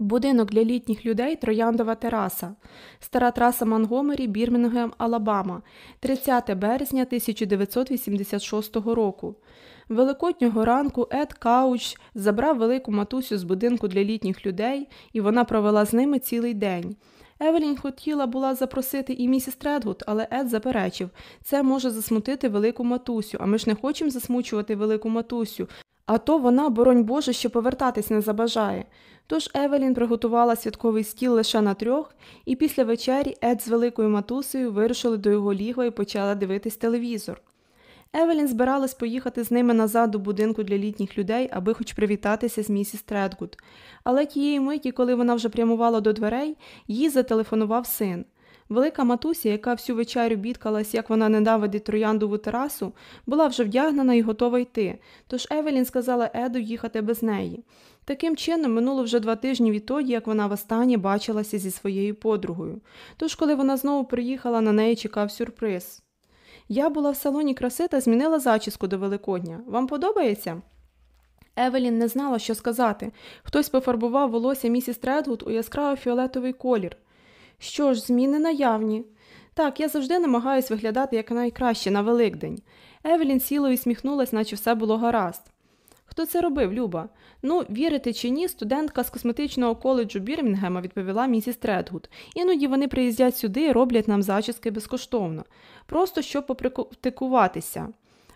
Будинок для літніх людей Трояндова тераса, стара траса Монгомері, Бірмінгем, Алабама, 30 березня 1986 року. Великоднього ранку Ед Кауч забрав велику матусю з будинку для літніх людей, і вона провела з ними цілий день. Евелін хотіла була запросити і місіс Тредгуд, але Ед заперечив це може засмутити велику матусю, а ми ж не хочемо засмучувати велику матусю. А то вона, боронь Боже, ще повертатись не забажає. Тож Евелін приготувала святковий стіл лише на трьох, і після вечері Ед з великою матусею вирушили до його лігва і почали дивитись телевізор. Евелін збиралась поїхати з ними назад до будинку для літніх людей, аби хоч привітатися з місіс Тредгуд. Але тієї миті, коли вона вже прямувала до дверей, їй зателефонував син. Велика матуся, яка всю вечерю бідкалась, як вона ненавидить трояндову терасу, була вже вдягнена і готова йти, тож Евелін сказала Еду їхати без неї. Таким чином, минуло вже два тижні відтоді, як вона востаннє бачилася зі своєю подругою. Тож, коли вона знову приїхала, на неї чекав сюрприз. Я була в салоні краси та змінила зачіску до Великодня. Вам подобається? Евелін не знала, що сказати. Хтось пофарбував волосся місіс Тредгуд у яскраво фіолетовий колір. Що ж, зміни наявні. Так, я завжди намагаюсь виглядати якнайкраще на Великдень. Евелін сіла і всміхнулась, наче все було гаразд. Хто це робив, Люба? Ну, вірите чи ні, студентка з косметичного коледжу Бірмінгема відповіла місіс Тредгуд. Іноді вони приїздять сюди і роблять нам зачіски безкоштовно, просто щоб попрактикуватися.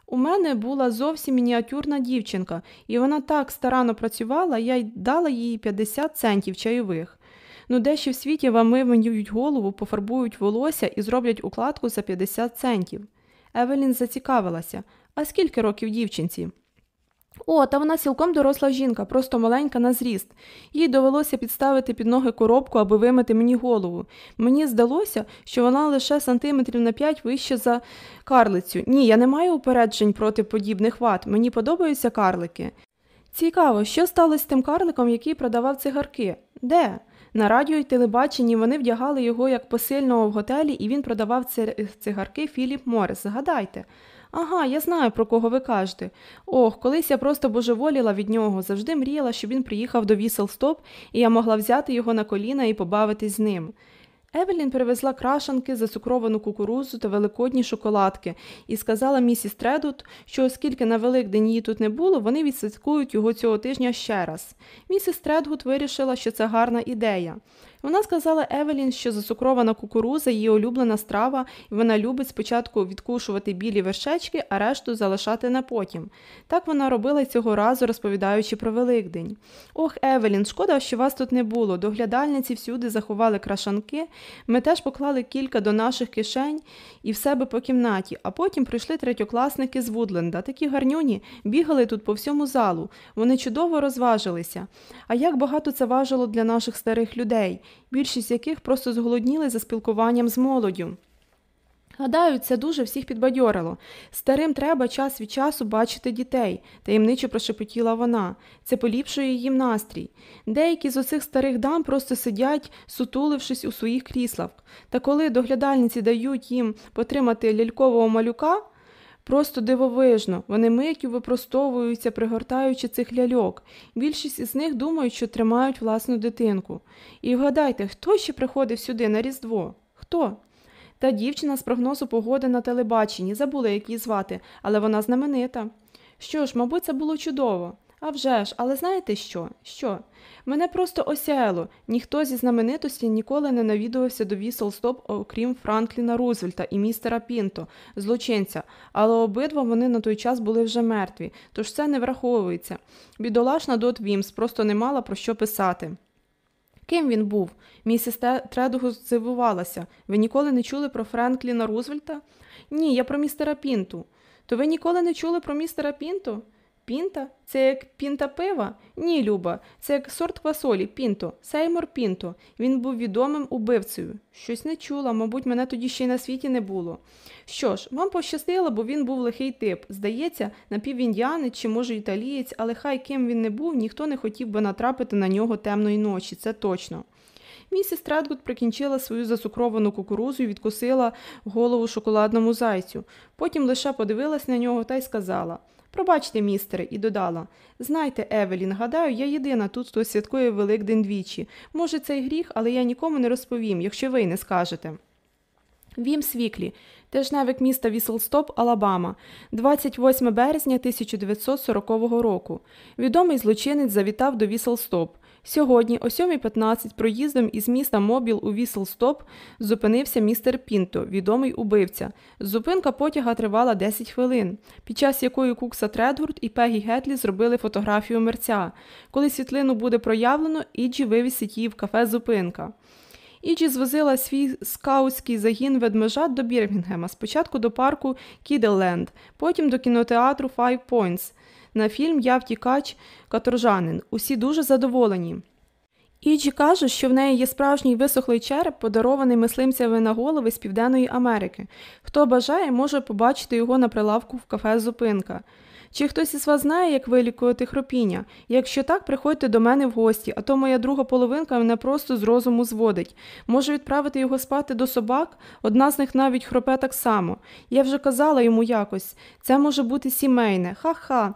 У мене була зовсім мініатюрна дівчинка, і вона так старанно працювала, я й дала їй 50 центів чайових. Ну, дещо в світі вам вимінюють голову, пофарбують волосся і зроблять укладку за 50 центів. Евелін зацікавилася. А скільки років дівчинці? О, та вона цілком доросла жінка, просто маленька на зріст. Їй довелося підставити під ноги коробку, аби вимити мені голову. Мені здалося, що вона лише сантиметрів на п'ять вище за карлицю. Ні, я не маю упереджень проти подібних ват. Мені подобаються карлики. Цікаво, що сталося з тим карликом, який продавав цигарки? Де? На радіо й телебаченні вони вдягали його як посильного в готелі, і він продавав цигарки Філіп Морес. Згадайте. Ага, я знаю, про кого ви кажете. Ох, колись я просто божеволіла від нього, завжди мріяла, щоб він приїхав до вісел стоп, і я могла взяти його на коліна і побавитись з ним. Евелін привезла крашанки, зацукровану кукурузу та великодні шоколадки і сказала місіс Тредут, що оскільки на Великдень її тут не було, вони відсвяткують його цього тижня ще раз. Місіс Тредгут вирішила, що це гарна ідея. Вона сказала Евелін, що засукрована кукуруза її улюблена страва, і вона любить спочатку відкушувати білі вершечки, а решту залишати на потім. Так вона робила цього разу, розповідаючи про Великдень. Ох, Евелін, шкода, що вас тут не було. Доглядальниці всюди заховали крашанки. Ми теж поклали кілька до наших кишень і в себе по кімнаті, а потім прийшли третьокласники з Вудленда. Такі гарнюні бігали тут по всьому залу. Вони чудово розважилися. А як багато це важило для наших старих людей більшість яких просто зголодніли за спілкуванням з молоддю. Гадаю, це дуже всіх підбадьорило. Старим треба час від часу бачити дітей, таємничо прошепотіла вона. Це поліпшує їм настрій. Деякі з оцих старих дам просто сидять, сутулившись у своїх кріслах. Та коли доглядальниці дають їм потримати лялькового малюка, Просто дивовижно, вони миттю випростовуються, пригортаючи цих ляльок. Більшість із них думають, що тримають власну дитинку. І вгадайте, хто ще приходив сюди на Різдво? Хто? Та дівчина з прогнозу погоди на телебаченні, забула, як її звати, але вона знаменита. Що ж, мабуть, це було чудово. Авжеж, але знаєте що? Що? Мене просто осяяло. Ніхто зі знаменитостей ніколи не навідувався до Віселстоп, окрім Франкліна Рузвельта і містера Пінто, злочинця, але обидва вони на той час були вже мертві, тож це не враховується. Бідолашна Дот Вімс просто не мала про що писати. Ким він був? Місіс Тредгуд здивувалася. Ви ніколи не чули про Франкліна Рузвельта? Ні, я про містера Пінту. То ви ніколи не чули про містера Пінту? Пінта? Це як пінта пива? Ні, Люба, це як сорт квасолі, пінто, Сеймор Пінто. Він був відомим убивцею. Щось не чула, мабуть, мене тоді ще й на світі не було. Що ж, вам пощастило, бо він був лихий тип. Здається, напівіндіанець чи, може, італієць, але хай ким він не був, ніхто не хотів би натрапити на нього темної ночі, це точно. Місіс Тредгуд прикінчила свою засукровану кукурузу і відкусила голову шоколадному зайцю. Потім лише подивилась на нього та й сказала Пробачте, містере, і додала Знайте, Евелін, гадаю, я єдина тут, хто святкує Великдень двічі. Може, це й гріх, але я нікому не розповім, якщо ви не скажете. Вімс Віклі, тижневик міста Віселстоп, Алабама, 28 березня 1940 року. Відомий злочинець завітав до Віселстоп. Сьогодні, о 7.15, проїздом із міста Мобіл у Віселстоп зупинився містер Пінто, відомий убивця. Зупинка потяга тривала 10 хвилин, під час якої Кукса Тредгурд і Пегі Гетлі зробили фотографію мерця. Коли світлину буде проявлено, Іджі вивісить її в кафе Зупинка. Іджі звозила свій скаутський загін ведмежат до Бірмінгема, спочатку до парку Кіделленд, потім до кінотеатру Five Points. На фільм Я втікач каторжанин. Усі дуже задоволені. Іджі каже, що в неї є справжній висохлий череп, подарований мислимцями на голови з Південної Америки. Хто бажає, може побачити його на прилавку в кафе Зупинка. Чи хтось із вас знає, як вилікувати хропіння? Якщо так, приходьте до мене в гості, а то моя друга половинка мене просто з розуму зводить. Можу відправити його спати до собак, одна з них навіть хропе так само. Я вже казала йому якось це може бути сімейне, ха-ха.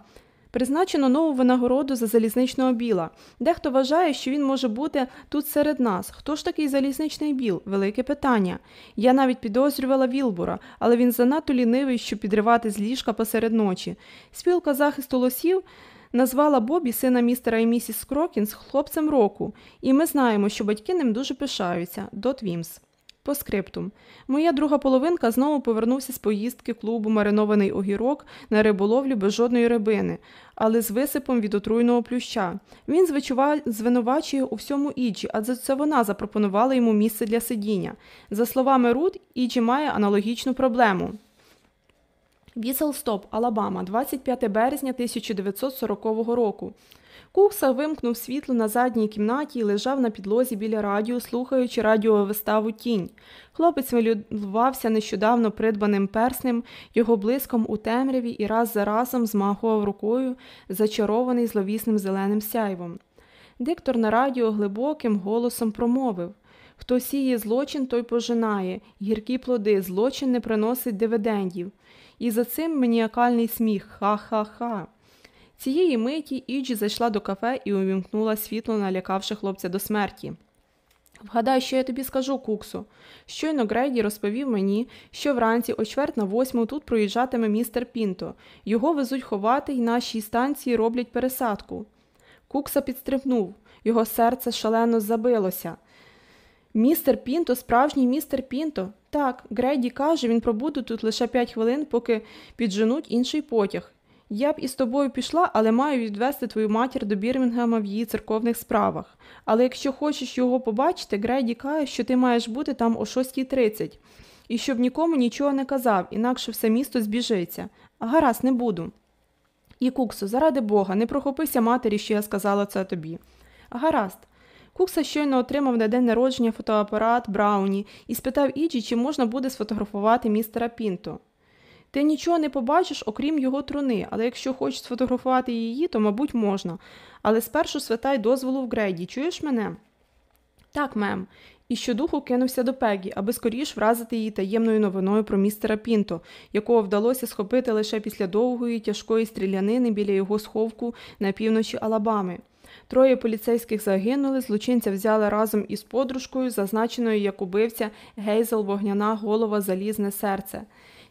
Призначено нову винагороду за залізничного біла. Дехто вважає, що він може бути тут серед нас. Хто ж такий залізничний біл? Велике питання. Я навіть підозрювала Вілбура, але він занадто лінивий, щоб підривати з ліжка посеред ночі. Спілка захисту лосів назвала Бобі, сина містера і місіс Скрокінс, хлопцем року, і ми знаємо, що батьки ним дуже пишаються. Дот Вімс. По скриптум. Моя друга половинка знову повернувся з поїздки клубу маринований огірок на риболовлю без жодної рибини, але з висипом від отруйного плюща. Він звинувачує у всьому Іджі, адже це вона запропонувала йому місце для сидіння. За словами Рут, Іджі має аналогічну проблему. Віселстоп, Алабама, 25 березня 1940 року. Кукса вимкнув світло на задній кімнаті і лежав на підлозі біля радіо, слухаючи радіовиставу Тінь. Хлопець милювався нещодавно придбаним перснем, його блиском у темряві і раз за разом змахував рукою, зачарований зловісним зеленим сяйвом. Диктор на радіо глибоким голосом промовив Хто сіє злочин, той пожинає, гіркі плоди, злочин не приносить дивидендів. І за цим маніакальний сміх ха-ха-ха. Цієї миті Іджі зайшла до кафе і увімкнула світло, налякавши хлопця до смерті. Вгадай, що я тобі скажу, Куксу. Щойно Грейді розповів мені, що вранці о чверть на восьму тут проїжджатиме містер Пінто. Його везуть ховати і нашій станції роблять пересадку. Кукса підстрибнув, його серце шалено забилося. Містер Пінто, справжній містер Пінто. Так, Грейді каже, він пробуде тут лише п'ять хвилин, поки підженуть інший потяг. Я б із тобою пішла, але маю відвести твою матір до Бірмінгема в її церковних справах. Але якщо хочеш його побачити, Грейді каже, що ти маєш бути там о 6.30. І щоб нікому нічого не казав, інакше все місто збіжиться. Гаразд, не буду. І Куксо, заради Бога, не прохопися матері, що я сказала це тобі. гаразд. Кукса щойно отримав на день народження фотоапарат Брауні і спитав Іджі, чи можна буде сфотографувати містера Пінто. Ти нічого не побачиш, окрім його труни, але якщо хочеш сфотографувати її, то, мабуть, можна. Але спершу святай дозволу в Грейді. Чуєш мене? Так, мем. І щодуху кинувся до Пегі, аби скоріш вразити її таємною новиною про містера Пінто, якого вдалося схопити лише після довгої тяжкої стрілянини біля його сховку на півночі Алабами. Троє поліцейських загинули, злочинця взяли разом із подружкою, зазначеною як убивця Гейзел Вогняна голова Залізне серце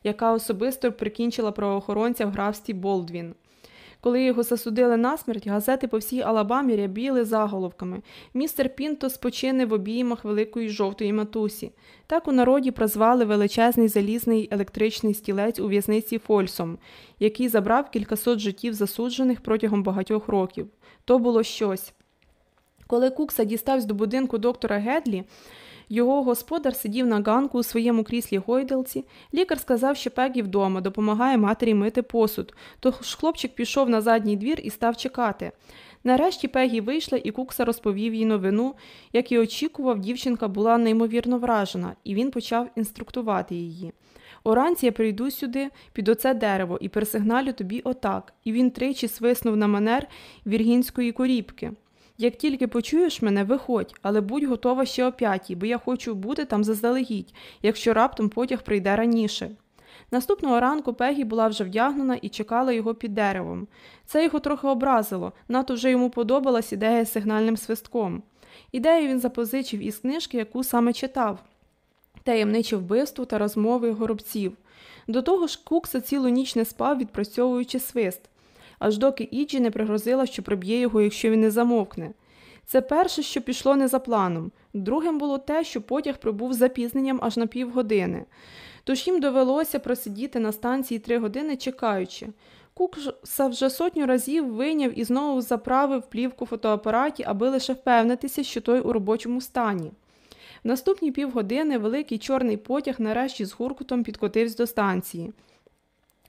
яка особисто прикінчила правоохоронця в графстві Болдвін. Коли його засудили на смерть, газети по всій Алабамі рябіли заголовками. Містер Пінто спочине в обіймах великої жовтої матусі. Так у народі прозвали величезний залізний електричний стілець у в'язниці Фольсом, який забрав кількасот життів засуджених протягом багатьох років. То було щось. Коли Кукса дістався до будинку доктора Гедлі, його господар сидів на ганку у своєму кріслі гойдалці. Лікар сказав, що Пегі вдома допомагає матері мити посуд, тож хлопчик пішов на задній двір і став чекати. Нарешті Пегі вийшла, і Кукса розповів їй новину. Як і очікував, дівчинка була неймовірно вражена, і він почав інструктувати її. Уранці я прийду сюди, під оце дерево, і пересигналю тобі отак. І він тричі свиснув на манер віргінської коріпки. Як тільки почуєш мене, виходь, але будь готова ще о п'ятій, бо я хочу бути там заздалегідь, якщо раптом потяг прийде раніше. Наступного ранку Пегі була вже вдягнена і чекала його під деревом. Це його трохи образило, надто вже йому подобалась ідея з сигнальним свистком. Ідею він запозичив із книжки, яку саме читав таємниче вбивство та розмови горобців. До того ж, Кукса цілу ніч не спав, відпрацьовуючи свист, аж доки Іджі не пригрозила, що приб'є його, якщо він не замовкне. Це перше, що пішло не за планом. Другим було те, що потяг прибув з запізненням аж на півгодини. Тож їм довелося просидіти на станції три години, чекаючи. Кукса вже сотню разів вийняв і знову заправив плівку фотоапараті, аби лише впевнитися, що той у робочому стані. В наступні півгодини великий чорний потяг нарешті з гуркутом підкотився до станції.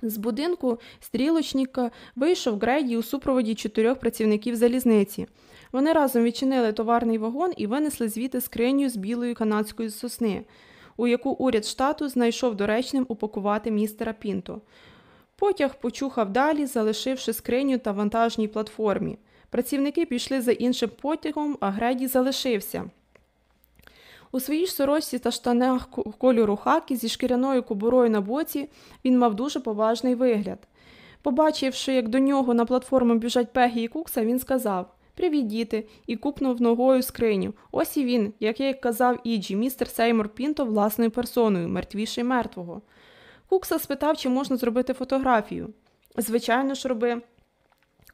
З будинку стрілочника вийшов Грейді у супроводі чотирьох працівників залізниці. Вони разом відчинили товарний вагон і винесли звідти скриню з білої канадської сосни, у яку уряд штату знайшов доречним упакувати містера Пінто. Потяг почухав далі, залишивши скриню та вантажній платформі. Працівники пішли за іншим потягом, а Греді залишився. У своїй сорочці та штанах кольору хаки зі шкіряною кобурою на боці він мав дуже поважний вигляд. Побачивши, як до нього на платформу біжать Пегі і Кукса, він сказав Привіт, діти, і купнув ногою скриню. Ось і він, як я й казав Іджі, містер Сеймор Пінто власною персоною, мертвіший мертвого. Кукса спитав, чи можна зробити фотографію. Звичайно ж, роби.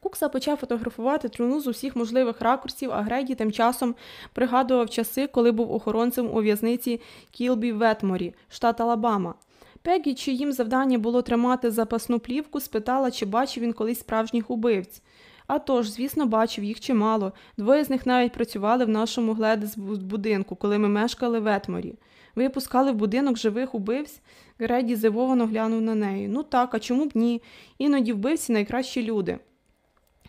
Кукса почав фотографувати труну з усіх можливих ракурсів, а Греді тим часом пригадував часи, коли був охоронцем у в'язниці Кілбі в Ветморі, штат Алабама. Пегі, чиїм завдання було тримати запасну плівку, спитала, чи бачив він колись справжніх убивць. А тож, звісно, бачив їх чимало. Двоє з них навіть працювали в нашому гледес будинку, коли ми мешкали в Етморі. Ви пускали в будинок живих убивць? Греді зивовано глянув на неї. Ну так, а чому б ні? Іноді вбивці найкращі люди.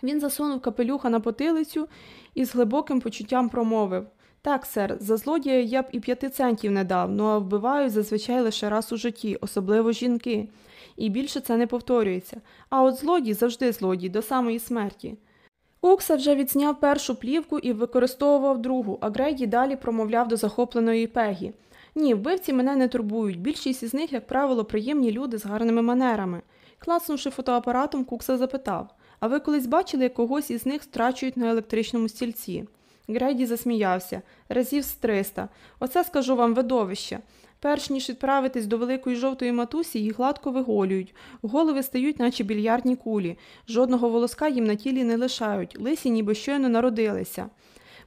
Він засунув капелюха на потилицю і з глибоким почуттям промовив так, сер, за злодія я б і п'яти центів не дав, ну а вбивають зазвичай лише раз у житті, особливо жінки. І більше це не повторюється. А от злодій завжди злодій, до самої смерті. Укса вже відсняв першу плівку і використовував другу, а Грейді далі промовляв до захопленої пегі. Ні, вбивці мене не турбують. Більшість із них, як правило, приємні люди з гарними манерами. Класнувши фотоапаратом, Кукса запитав А ви колись бачили, як когось із них страчують на електричному стільці? Грейді засміявся разів з триста. Оце скажу вам видовище. Перш ніж відправитись до великої жовтої матусі, їх гладко виголюють, голови стають, наче більярдні кулі, жодного волоска їм на тілі не лишають, лисі ніби щойно народилися.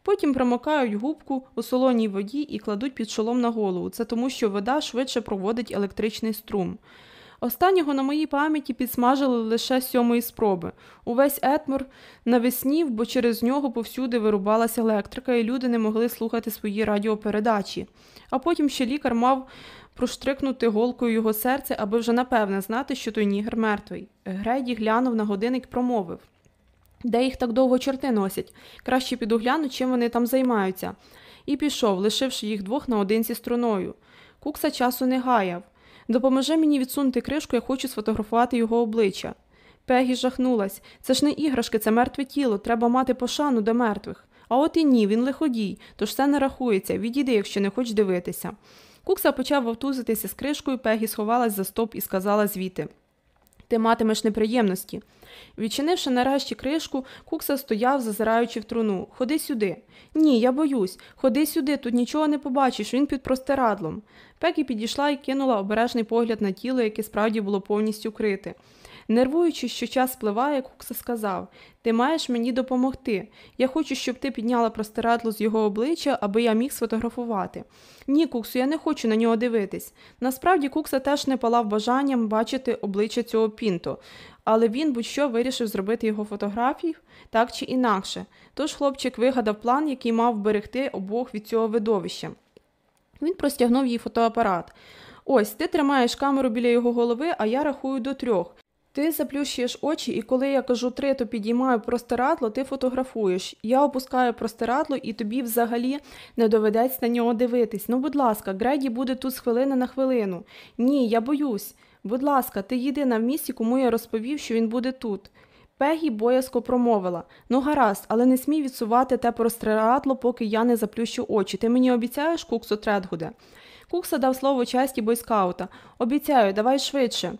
Потім промокають губку у солоній воді і кладуть під шолом на голову. Це тому, що вода швидше проводить електричний струм. Останнього на моїй пам'яті підсмажили лише сьомої спроби. Увесь етмор навеснів, бо через нього повсюди вирубалася електрика, і люди не могли слухати свої радіопередачі. А потім ще лікар мав проштрикнути голкою його серце, аби вже напевне знати, що той нігер мертвий. Грейді глянув на годинник і промовив де їх так довго чорти носять. Краще піду чим вони там займаються. І пішов, лишивши їх двох наодинці струною. Кукса часу не гаяв. Допоможи мені відсунути кришку, я хочу сфотографувати його обличчя. Пегі жахнулась. Це ж не іграшки, це мертве тіло, треба мати пошану до мертвих. А от і ні, він лиходій, тож все не рахується. Відійди, якщо не хочеш дивитися. Кукса почав вовтузитися з кришкою, Пегі сховалась за стоп і сказала звідти Ти матимеш неприємності. Відчинивши нарешті кришку, Кукса стояв, зазираючи в труну. Ходи сюди. Ні, я боюсь. Ходи сюди, тут нічого не побачиш, він під простирадлом. Пекі підійшла і кинула обережний погляд на тіло, яке справді було повністю крите. Нервуючи, що час спливає, Кукса сказав Ти маєш мені допомогти. Я хочу, щоб ти підняла простирадло з його обличчя, аби я міг сфотографувати. Ні, Куксу, я не хочу на нього дивитись. Насправді, Кукса теж не палав бажанням бачити обличчя цього пінто, але він будь-що вирішив зробити його фотографію так чи інакше. Тож хлопчик вигадав план, який мав вберегти обох від цього видовища. Він простягнув їй фотоапарат. Ось ти тримаєш камеру біля його голови, а я рахую до трьох. Ти заплющуєш очі, і коли я кажу три, то підіймаю простирадло, ти фотографуєш. Я опускаю простирадло, і тобі взагалі не доведеться на нього дивитись. Ну, будь ласка, Греді буде тут з хвилини на хвилину. Ні, я боюсь. Будь ласка, ти єдина в місті, кому я розповів, що він буде тут. Пегі боязко промовила Ну, гаразд, але не смій відсувати те простирадло, поки я не заплющу очі. Ти мені обіцяєш, Куксо Тредгуде? Кукса дав слово честі бойскаута. Обіцяю, давай швидше.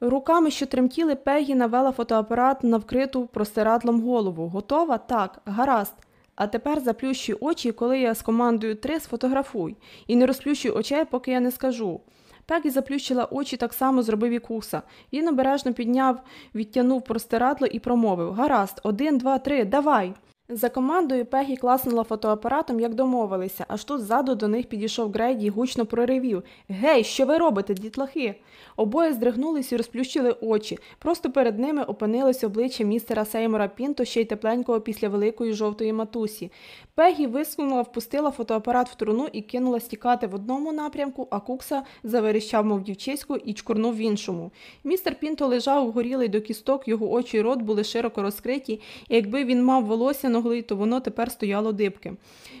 Руками, що тремтіли, Пегі навела фотоапарат на вкриту простирадлом голову. Готова? Так, гаразд. А тепер заплющуй очі, коли я скомандую три, сфотографуй. І не розплющуй очей, поки я не скажу. Пегі заплющила очі, так само зробив і куса. Він обережно підняв, відтягнув простирадло і промовив Гаразд, один, два, три, давай. За командою Пегі класнула фотоапаратом, як домовилися, аж тут ззаду до них підійшов Грейді і гучно проривів Гей, що ви робите, дітлахи? Обоє здригнулись і розплющили очі. Просто перед ними опинилось обличчя містера Сеймора Пінто, ще й тепленького після великої жовтої матусі. Пегі висунула, впустила фотоапарат в труну і кинула стікати в одному напрямку, а Кукса заверещав, мов дівчиську, і чкурнув в іншому. Містер Пінто лежав угорілий до кісток, його очі й рот були широко розкриті, і якби він мав волосся ноглий, то воно тепер стояло дибки.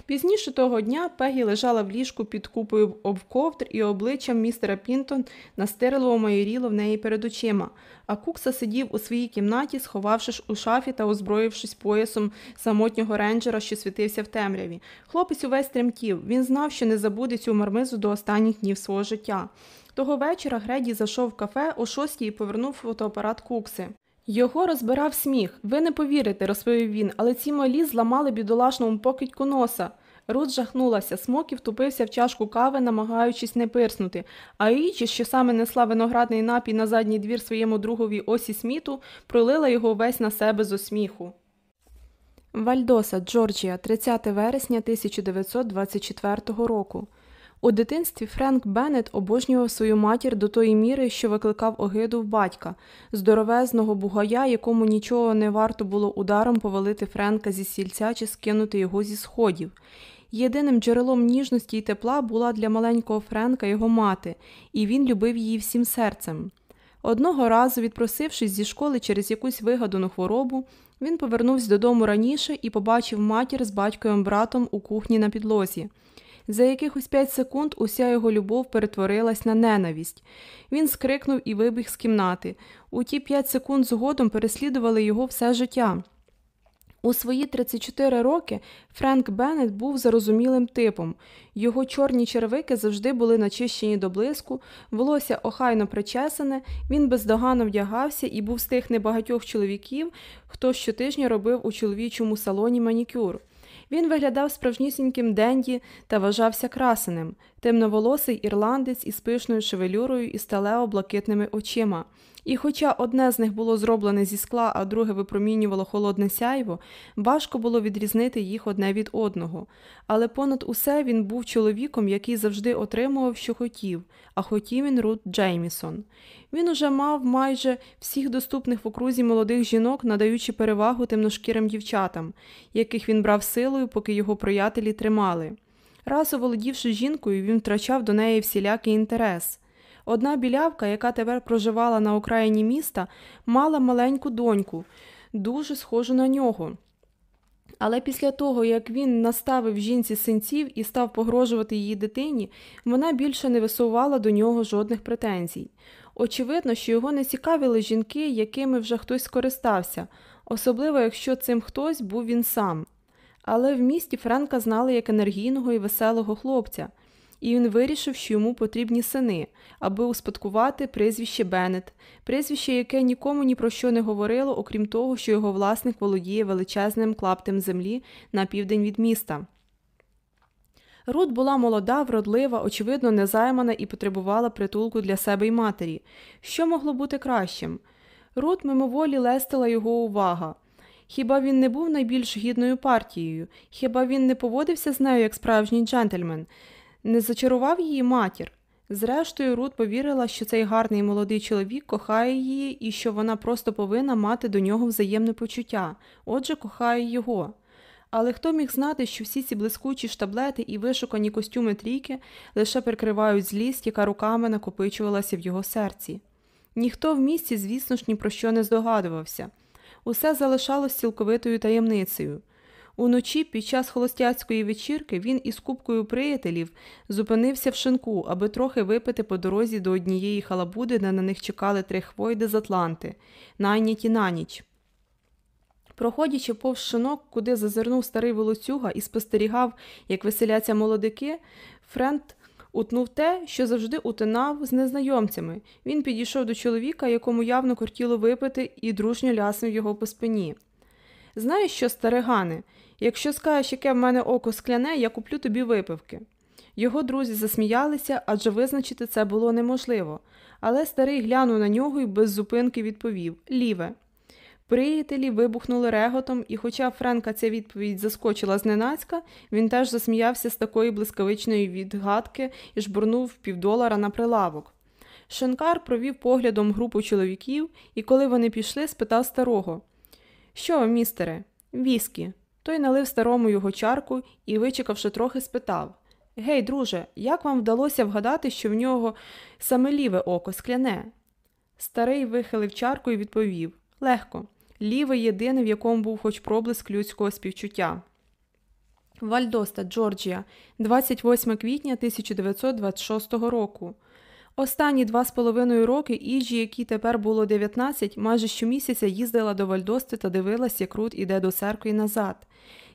Пізніше того дня Пегі лежала в ліжку під купою обковтр і обличчям містера Пінтон настирливо майоріло в неї перед очима, а Кукса сидів у своїй кімнаті, сховавшись у шафі та озброївшись поясом самотнього рейнджера, що світився в темряві. Хлопець увесь тремтів. Він знав, що не забуде цю мармизу до останніх днів свого життя. Того вечора Греді зайшов в кафе о шостій і повернув фотоапарат Кукси. Його розбирав сміх. Ви не повірите, розповів він, але ці малі зламали бідолашному покидьку носа. Рут жахнулася, смоків втупився в чашку кави, намагаючись не пирснути, а Ічі, що саме несла виноградний напій на задній двір своєму другові Осі Сміту, пролила його весь на себе з осміху. Вальдоса, Джорджія, 30 вересня 1924 року. У дитинстві Френк Беннет обожнював свою матір до тої міри, що викликав огиду в батька, здоровезного бугая, якому нічого не варто було ударом повалити Френка зі сільця чи скинути його зі сходів. Єдиним джерелом ніжності й тепла була для маленького Френка його мати, і він любив її всім серцем. Одного разу, відпросившись зі школи через якусь вигадану хворобу, він повернувся додому раніше і побачив матір з батьковим братом у кухні на підлозі. За якихось п'ять секунд уся його любов перетворилась на ненависть. Він скрикнув і вибіг з кімнати. У ті п'ять секунд згодом переслідували його все життя. У свої 34 роки Френк Беннет був зарозумілим типом. Його чорні червики завжди були начищені до блиску, волосся охайно причесане, він бездоганно вдягався і був з тих небагатьох чоловіків, хто щотижня робив у чоловічому салоні манікюр. Він виглядав справжнісіньким денді та вважався красеним, темноволосий ірландець із пишною шевелюрою і сталево блакитними очима. І хоча одне з них було зроблене зі скла, а друге випромінювало холодне сяйво, важко було відрізнити їх одне від одного. Але понад усе він був чоловіком, який завжди отримував, що хотів, а хотів він Рут Джеймісон. Він уже мав майже всіх доступних в окрузі молодих жінок, надаючи перевагу темношкірим дівчатам, яких він брав силою, поки його приятелі тримали. Раз оволодівши жінкою, він втрачав до неї всілякий інтерес. Одна білявка, яка тепер проживала на окраїні міста, мала маленьку доньку, дуже схожу на нього. Але після того, як він наставив жінці синців і став погрожувати її дитині, вона більше не висувала до нього жодних претензій. Очевидно, що його не цікавили жінки, якими вже хтось скористався, особливо якщо цим хтось був він сам. Але в місті Френка знали як енергійного і веселого хлопця і він вирішив, що йому потрібні сини, аби успадкувати прізвище Беннет, прізвище, яке нікому ні про що не говорило, окрім того, що його власник володіє величезним клаптем землі на південь від міста. Рут була молода, вродлива, очевидно, незаймана і потребувала притулку для себе й матері. Що могло бути кращим? Рут мимоволі лестила його увага. Хіба він не був найбільш гідною партією? Хіба він не поводився з нею як справжній джентльмен? Не зачарував її матір. Зрештою, Рут повірила, що цей гарний молодий чоловік кохає її і що вона просто повинна мати до нього взаємне почуття, отже, кохає його. Але хто міг знати, що всі ці блискучі штаблети і вишукані костюми трійки лише прикривають злість, яка руками накопичувалася в його серці? Ніхто в місті, звісно ж, ні про що не здогадувався. Усе залишалось цілковитою таємницею. Уночі під час холостяцької вечірки він із купкою приятелів зупинився в шинку, аби трохи випити по дорозі до однієї халабуди, де на них чекали три хвойди з Атланти, найняті на ніч. Проходячи повз шинок, куди зазирнув старий волоцюга і спостерігав, як веселяться молодики, Френд утнув те, що завжди утинав з незнайомцями. Він підійшов до чоловіка, якому явно кортіло випити, і дружньо ляснув його по спині. Знаєш що, старигане, якщо скажеш, яке в мене око скляне, я куплю тобі випивки. Його друзі засміялися, адже визначити це було неможливо, але старий глянув на нього і без зупинки відповів Ліве. Приятелі вибухнули реготом, і, хоча Френка ця відповідь заскочила зненацька, він теж засміявся з такої блискавичної відгадки і жбурнув півдолара на прилавок. Шенкар провів поглядом групу чоловіків і, коли вони пішли, спитав старого Що, містере, віскі? Той налив старому його чарку і, вичекавши трохи, спитав Гей, друже, як вам вдалося вгадати, що в нього саме ліве око скляне? Старий вихилив чарку і відповів Легко ліве єдине, в якому був хоч проблиск людського співчуття. Вальдоста, Джорджія, 28 квітня 1926 року. Останні два з половиною роки Іджі, якій тепер було 19, майже щомісяця їздила до Вальдости та дивилась, як Рут іде до церкви назад.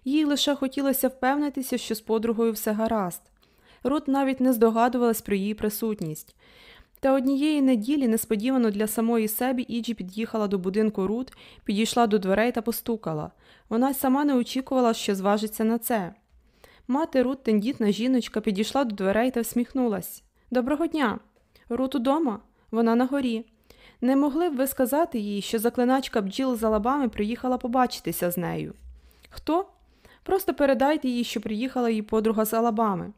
Їй лише хотілося впевнитися, що з подругою все гаразд. Рут навіть не здогадувалась про її присутність. Та однієї неділі несподівано для самої себе Іджі під'їхала до будинку Рут, підійшла до дверей та постукала. Вона сама не очікувала, що зважиться на це. Мати Рут, тендітна жіночка, підійшла до дверей та всміхнулась. Доброго дня. Рут удома? Вона на горі. Не могли б ви сказати їй, що заклиначка бджіл за лабами приїхала побачитися з нею? Хто? Просто передайте їй, що приїхала її подруга з Алабами.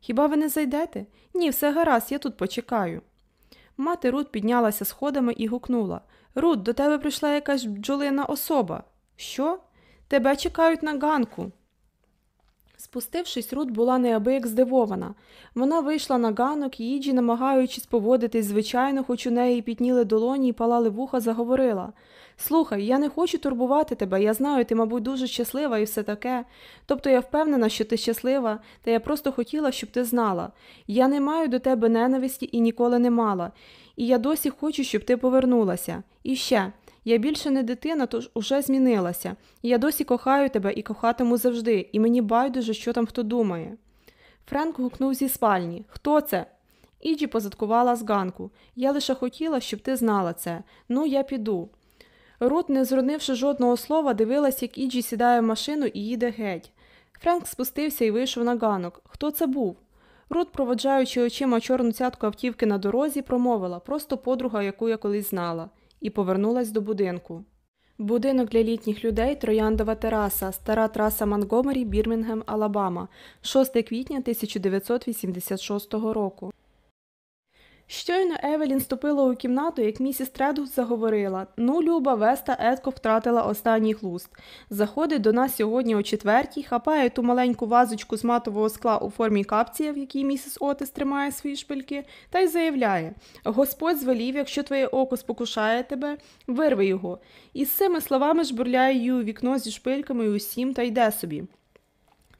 Хіба ви не зайдете? Ні, все гаразд, я тут почекаю. Мати Рут піднялася сходами і гукнула Рут, до тебе прийшла якась бджолина особа. Що? Тебе чекають на ганку. Спустившись, Рут була неабияк здивована. Вона вийшла на ганок і Іджі, намагаючись поводитись звичайно, хоч у неї пітніли долоні і палали вуха, заговорила Слухай, я не хочу турбувати тебе, я знаю, ти, мабуть, дуже щаслива і все таке. Тобто я впевнена, що ти щаслива, та я просто хотіла, щоб ти знала. Я не маю до тебе ненависті і ніколи не мала. І я досі хочу, щоб ти повернулася. І ще. Я більше не дитина, тож уже змінилася. Я досі кохаю тебе і кохатиму завжди, і мені байдуже, що там хто думає. Френк гукнув зі спальні Хто це? Іджі позадкувала з ганку. Я лише хотіла, щоб ти знала це. Ну, я піду. Рут, не зрунивши жодного слова, дивилась, як Іджі сідає в машину і їде геть. Френк спустився і вийшов на ганок. Хто це був? Рут, проводжаючи очима чорну цятку автівки на дорозі, промовила просто подруга, яку я колись знала і повернулась до будинку. Будинок для літніх людей Трояндова тераса, стара траса Монгомері, Бірмінгем, Алабама, 6 квітня 1986 року. Щойно Евелін ступила у кімнату, як місіс Тредус заговорила Ну, Люба, Веста Едко втратила останній хлуст. Заходить до нас сьогодні о четвертій, хапає ту маленьку вазочку з матового скла у формі капція, в якій місіс Отис тримає свої шпильки, та й заявляє Господь звелів, якщо твоє око спокушає тебе, вирви його. І з цими словами жбурляє її у вікно зі шпильками і усім та йде собі.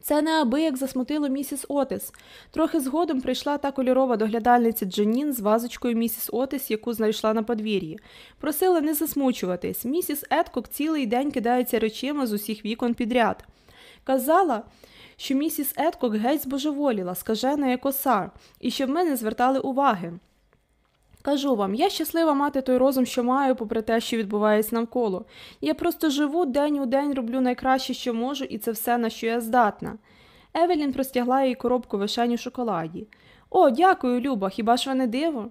Це неабияк засмутило місіс Отис. Трохи згодом прийшла та кольорова доглядальниця Джанін з вазочкою місіс Отис, яку знайшла на подвір'ї. Просила не засмучуватись. Місіс Еткок цілий день кидається речима з усіх вікон підряд. Казала, що місіс Еткок геть збожеволіла, скажена як оса, і щоб ми не звертали уваги. Кажу вам, я щаслива мати той розум, що маю, попри те, що відбувається навколо. Я просто живу день у день, роблю найкраще, що можу, і це все, на що я здатна. Евелін простягла їй коробку вишень у шоколаді. О, дякую, Люба, хіба ж ви диво?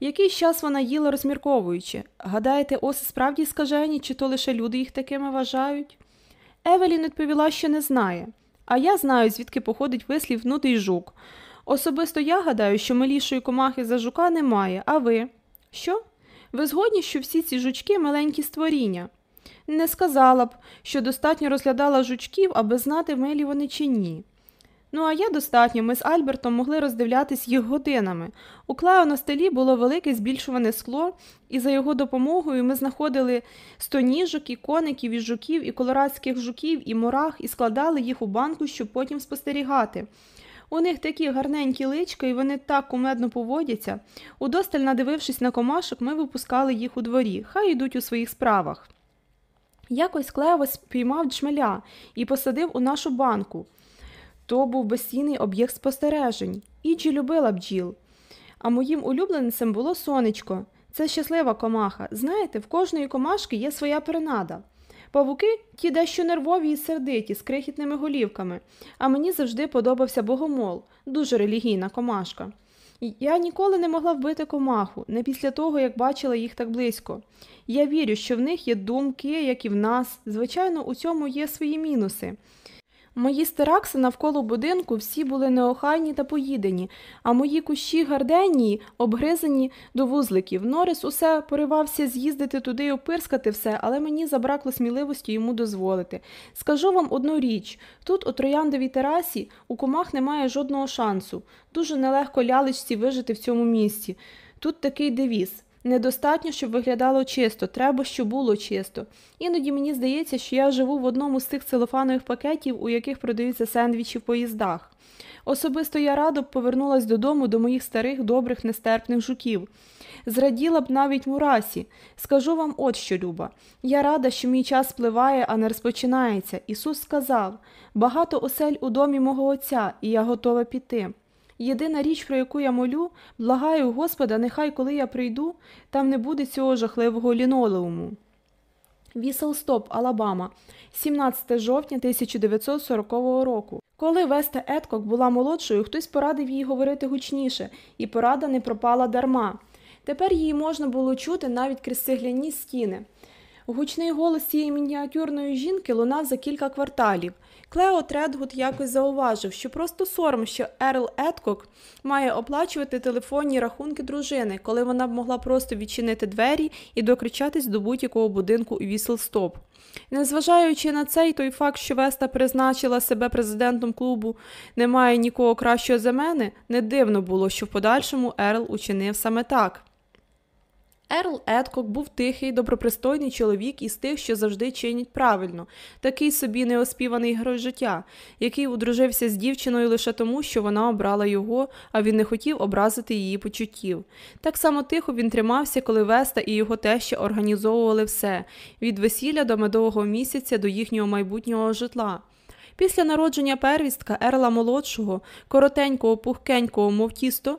Якийсь час вона їла, розмірковуючи. Гадаєте, оси справді скажені, чи то лише люди їх такими вважають? Евелін відповіла, що не знає. А я знаю, звідки походить вислів нутий жук. Особисто я гадаю, що милішої комахи за жука немає, а ви? Що? Ви згодні, що всі ці жучки маленькі створіння? Не сказала б, що достатньо розглядала жучків, аби знати, милі вони чи ні. Ну, а я достатньо, ми з Альбертом могли роздивлятись їх годинами. У Клео на столі було велике збільшуване скло, і за його допомогою ми знаходили стоніжок, і коників, і жуків, і колорадських жуків, і мурах, і складали їх у банку, щоб потім спостерігати. У них такі гарненькі личка, і вони так кумедно поводяться. Удосталь, надивившись на комашок, ми випускали їх у дворі, хай йдуть у своїх справах. Якось Клео спіймав джмеля і посадив у нашу банку. То був безцінний об'єкт спостережень. Іджі любила бджіл. А моїм улюбленцем було сонечко. Це щаслива комаха. Знаєте, в кожної комашки є своя принада. Павуки ті дещо нервові і сердиті, з крихітними голівками, а мені завжди подобався богомол, дуже релігійна комашка. Я ніколи не могла вбити комаху, не після того, як бачила їх так близько. Я вірю, що в них є думки, як і в нас. Звичайно, у цьому є свої мінуси. Мої стеракси навколо будинку всі були неохайні та поїдені, а мої кущі гарденії обгризані до вузликів. Норис усе поривався з'їздити туди і опирскати все, але мені забракло сміливості йому дозволити. Скажу вам одну річ тут, у трояндовій терасі, у комах немає жодного шансу. Дуже нелегко лялечці вижити в цьому місці. Тут такий девіз. Недостатньо, щоб виглядало чисто, треба, щоб було чисто. Іноді мені здається, що я живу в одному з тих целофанових пакетів, у яких продаються сендвічі в поїздах. Особисто я радо б повернулась додому до моїх старих, добрих, нестерпних жуків. Зраділа б навіть мурасі. Скажу вам от що, Люба. Я рада, що мій час спливає, а не розпочинається. Ісус сказав багато осель у домі мого Отця, і я готова піти. Єдина річ, про яку я молю, благаю Господа, нехай, коли я прийду, там не буде цього жахливого лінолеуму. Віселстоп, Алабама, 17 жовтня 1940 року. Коли Веста Еткок була молодшою, хтось порадив їй говорити гучніше, і порада не пропала дарма. Тепер її можна було чути навіть крізь цегляні стіни. Гучний голос цієї мініатюрної жінки лунав за кілька кварталів. Клео Тредгуд якось зауважив, що просто сором, що Ерл Едкок має оплачувати телефонні рахунки дружини, коли вона б могла просто відчинити двері і докричатись до будь-якого будинку у Віселстоп. Незважаючи на це й той факт, що Веста призначила себе президентом клубу, немає нікого кращого за мене, не дивно було, що в подальшому Ерл учинив саме так. Ерл Едкок був тихий, добропристойний чоловік із тих, що завжди чинять правильно, такий собі неоспіваний герой життя, який одружився з дівчиною лише тому, що вона обрала його, а він не хотів образити її почуттів. Так само тихо він тримався, коли Веста і його теща організовували все від весілля до медового місяця до їхнього майбутнього житла. Після народження первістка Ерла молодшого, коротенького, пухкенького, мов тісто,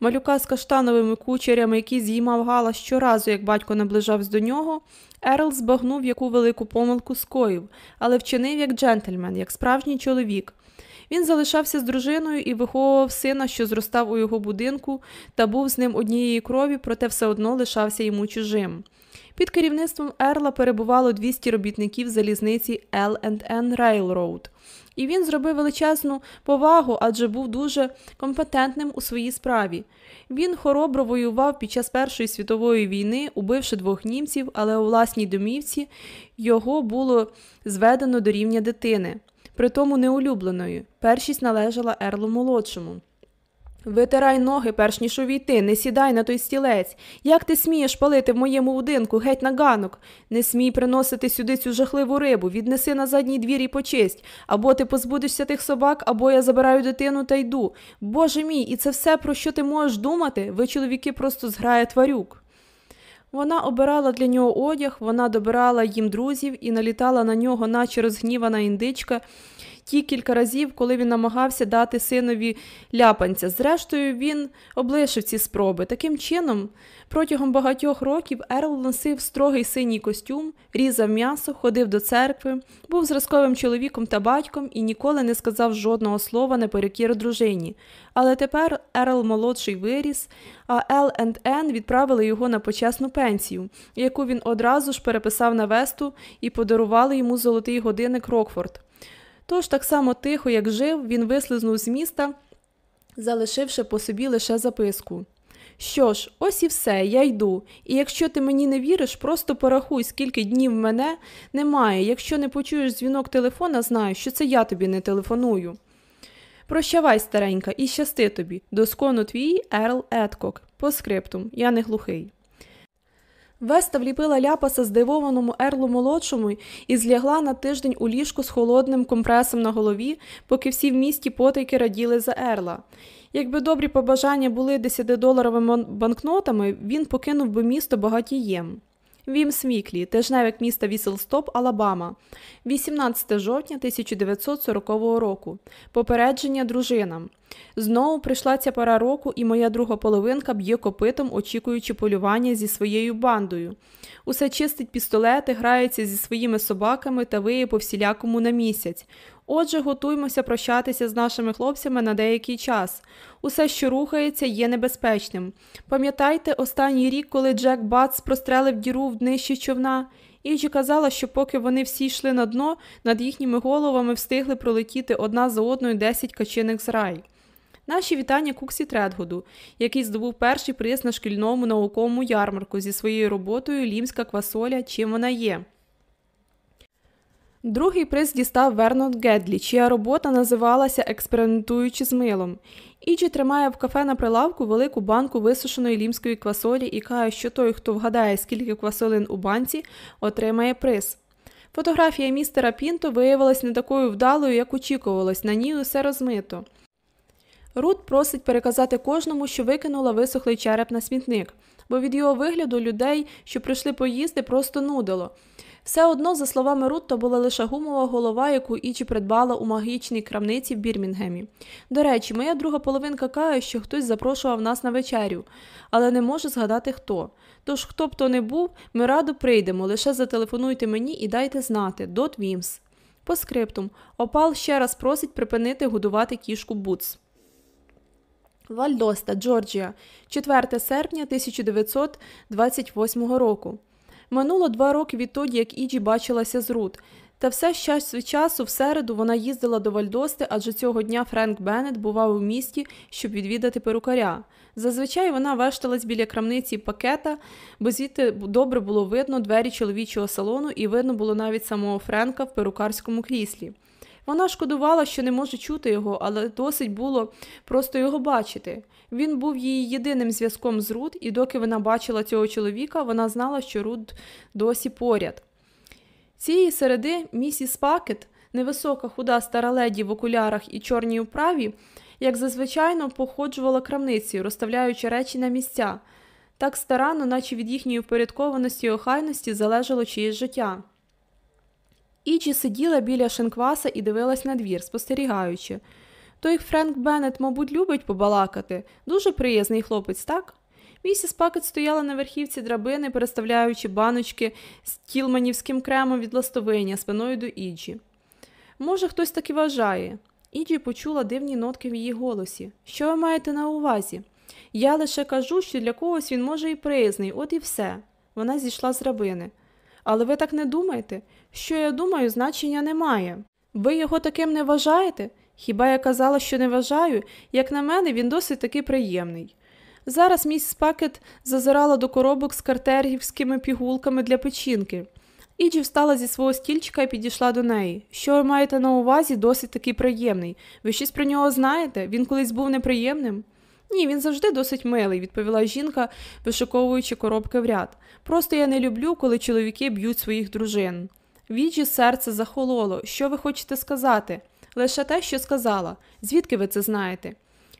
малюка з каштановими кучерями, який з'їмав гала щоразу, як батько наближався до нього, Ерл збагнув, яку велику помилку скоїв, але вчинив як джентльмен, як справжній чоловік. Він залишався з дружиною і виховував сина, що зростав у його будинку, та був з ним однієї крові, проте все одно лишався йому чужим. Під керівництвом Ерла перебувало 200 робітників залізниці L&N Railroad. І він зробив величезну повагу, адже був дуже компетентним у своїй справі. Він хоробро воював під час Першої світової війни, убивши двох німців, але у власній домівці його було зведено до рівня дитини, притому неулюбленою. Першість належала Ерлу молодшому. Витирай ноги, перш ніж увійти, не сідай на той стілець. Як ти смієш палити в моєму будинку, геть на ганок? Не смій приносити сюди цю жахливу рибу, віднеси на задній двір і почисть. Або ти позбудешся тих собак, або я забираю дитину та йду. Боже мій, і це все, про що ти можеш думати? Ви, чоловіки, просто зграє тварюк. Вона обирала для нього одяг, вона добирала їм друзів і налітала на нього, наче розгнівана індичка ті кілька разів, коли він намагався дати синові ляпанця. Зрештою, він облишив ці спроби. Таким чином, протягом багатьох років Ерл носив строгий синій костюм, різав м'ясо, ходив до церкви, був зразковим чоловіком та батьком і ніколи не сказав жодного слова наперекір дружині. Але тепер Ерл молодший виріс, а L&N відправили його на почесну пенсію, яку він одразу ж переписав на весту і подарували йому золотий годинник Рокфорд. Тож, так само тихо, як жив, він вислизнув з міста, залишивши по собі лише записку. Що ж, ось і все, я йду, і якщо ти мені не віриш, просто порахуй, скільки днів мене немає. Якщо не почуєш дзвінок телефона, знаю, що це я тобі не телефоную. Прощавай, старенька, і щасти тобі, доскону твій Ерл Еткок. По скриптум, я не глухий. Веста вліпила ляпаса здивованому Ерлу молодшому і злягла на тиждень у ліжку з холодним компресом на голові, поки всі в місті потайки раділи за Ерла. Якби добрі побажання були 10-доларовими банкнотами, він покинув би місто багатієм. Вім Сміклі, тижневик міста Віселстоп, Алабама, 18 жовтня 1940 року. Попередження дружинам. Знову прийшла ця пора року, і моя друга половинка б'є копитом, очікуючи полювання зі своєю бандою. Усе чистить пістолети, грається зі своїми собаками та виє по всілякому на місяць. Отже, готуймося прощатися з нашими хлопцями на деякий час. Усе, що рухається, є небезпечним. Пам'ятайте останній рік, коли Джек Батс прострелив діру в днищі човна. Іджі казала, що поки вони всі йшли на дно, над їхніми головами встигли пролетіти одна за одною десять качиних зрай. Наші вітання Куксі Тредгоду, який здобув перший приз на шкільному науковому ярмарку зі своєю роботою Лімська квасоля, чим вона є. Другий приз дістав Вернон Гедлі, чия робота називалася Експериментуючи з милом. Іджі тримає в кафе на прилавку велику банку висушеної лімської квасолі і каже, що той, хто вгадає, скільки квасолин у банці, отримає приз. Фотографія містера Пінто виявилась не такою вдалою, як очікувалось, на ній усе розмито. Рут просить переказати кожному, що викинула висохлий череп на смітник, бо від його вигляду людей, що прийшли поїсти, просто нудило. Все одно, за словами Рут, то була лише гумова голова, яку Ічі придбала у магічній крамниці в Бірмінгемі. До речі, моя друга половинка каже, що хтось запрошував нас на вечерю, але не може згадати хто. Тож, хто б то не був, ми радо прийдемо, лише зателефонуйте мені і дайте знати. Дот Вімс. По скриптум, Опал ще раз просить припинити годувати кішку Буц. Вальдоста, Джорджія, 4 серпня 1928 року. Минуло два роки відтоді, як Іджі бачилася з Рут. Та все від часу в середу вона їздила до Вальдости, адже цього дня Френк Беннет бував у місті, щоб відвідати перукаря. Зазвичай вона вешталась біля крамниці пакета, бо звідти добре було видно двері чоловічого салону і видно було навіть самого Френка в перукарському кріслі. Вона шкодувала, що не може чути його, але досить було просто його бачити. Він був її єдиним зв'язком з Рут, і доки вона бачила цього чоловіка, вона знала, що Рут досі поряд. Цієї середи місіс Пакет, невисока худа стара леді в окулярах і чорній управі, як зазвичайно походжувала крамницею, розставляючи речі на місця, так старанно, наче від їхньої впорядкованості і охайності залежало чиєсь життя. Іджі сиділа біля шинкваса і дивилась на двір, спостерігаючи. Той Френк Беннет, мабуть, любить побалакати. Дуже приязний хлопець, так? Місіс Пакет стояла на верхівці драбини, переставляючи баночки з тілманівським кремом від ластовиня спиною до Іджі. Може, хтось так і вважає. Іджі почула дивні нотки в її голосі. Що ви маєте на увазі? Я лише кажу, що для когось він може і приязний, от і все. Вона зійшла з рабини. Але ви так не думаєте? Що я думаю, значення немає. Ви його таким не вважаєте? Хіба я казала, що не вважаю, як на мене, він досить таки приємний. Зараз місіс Пакет зазирала до коробок з картергівськими пігулками для печінки. Іджі встала зі свого стільчика і підійшла до неї. Що ви маєте на увазі, досить таки приємний. Ви щось про нього знаєте? Він колись був неприємним? Ні, він завжди досить милий, відповіла жінка, вишуковуючи коробки в ряд. Просто я не люблю, коли чоловіки б'ють своїх дружин. Віджі серце захололо. Що ви хочете сказати? Лише те, що сказала. Звідки ви це знаєте?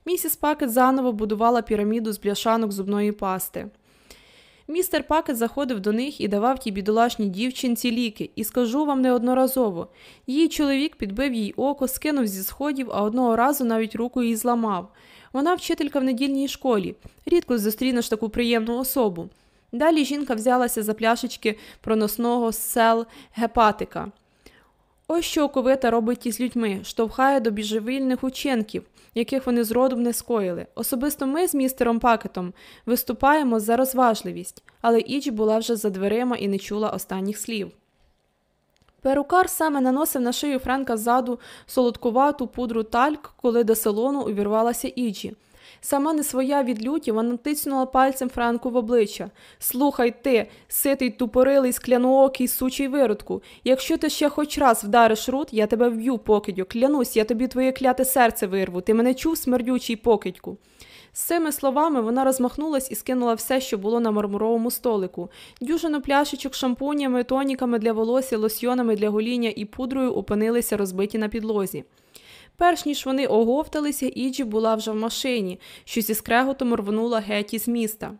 Місіс Пакет заново будувала піраміду з бляшанок зубної пасти. Містер Пакет заходив до них і давав тій бідолашній дівчинці ліки, і скажу вам неодноразово її чоловік підбив їй око, скинув зі сходів, а одного разу навіть руку їй зламав. Вона вчителька в недільній школі. Рідко зустрінеш таку приємну особу. Далі жінка взялася за пляшечки проносного сел гепатика. Ось що оковита робить із людьми, штовхає до біжевільних учинків, яких вони зродом не скоїли. Особисто ми з містером Пакетом виступаємо за розважливість, але Іч була вже за дверима і не чула останніх слів. Перукар саме наносив на шию Френка ззаду солодкувату пудру тальк, коли до салону увірвалася Іджі. Сама не своя від люті, вона тиснула пальцем Франку в обличчя. Слухай ти, ситий тупорилий, скляноокий, сучий виродку. Якщо ти ще хоч раз вдариш рут, я тебе вб'ю, покидьок. Клянусь, я тобі твоє кляте серце вирву. Ти мене чув, смердючий покидьку. З цими словами вона розмахнулась і скинула все, що було на мармуровому столику. Дюжину пляшечок шампунями, тоніками для волосся, лосьйонами для гоління і пудрою опинилися розбиті на підлозі. Перш ніж вони оговталися, Іджі була вже в машині, що зі скреготом рвонула геть із міста.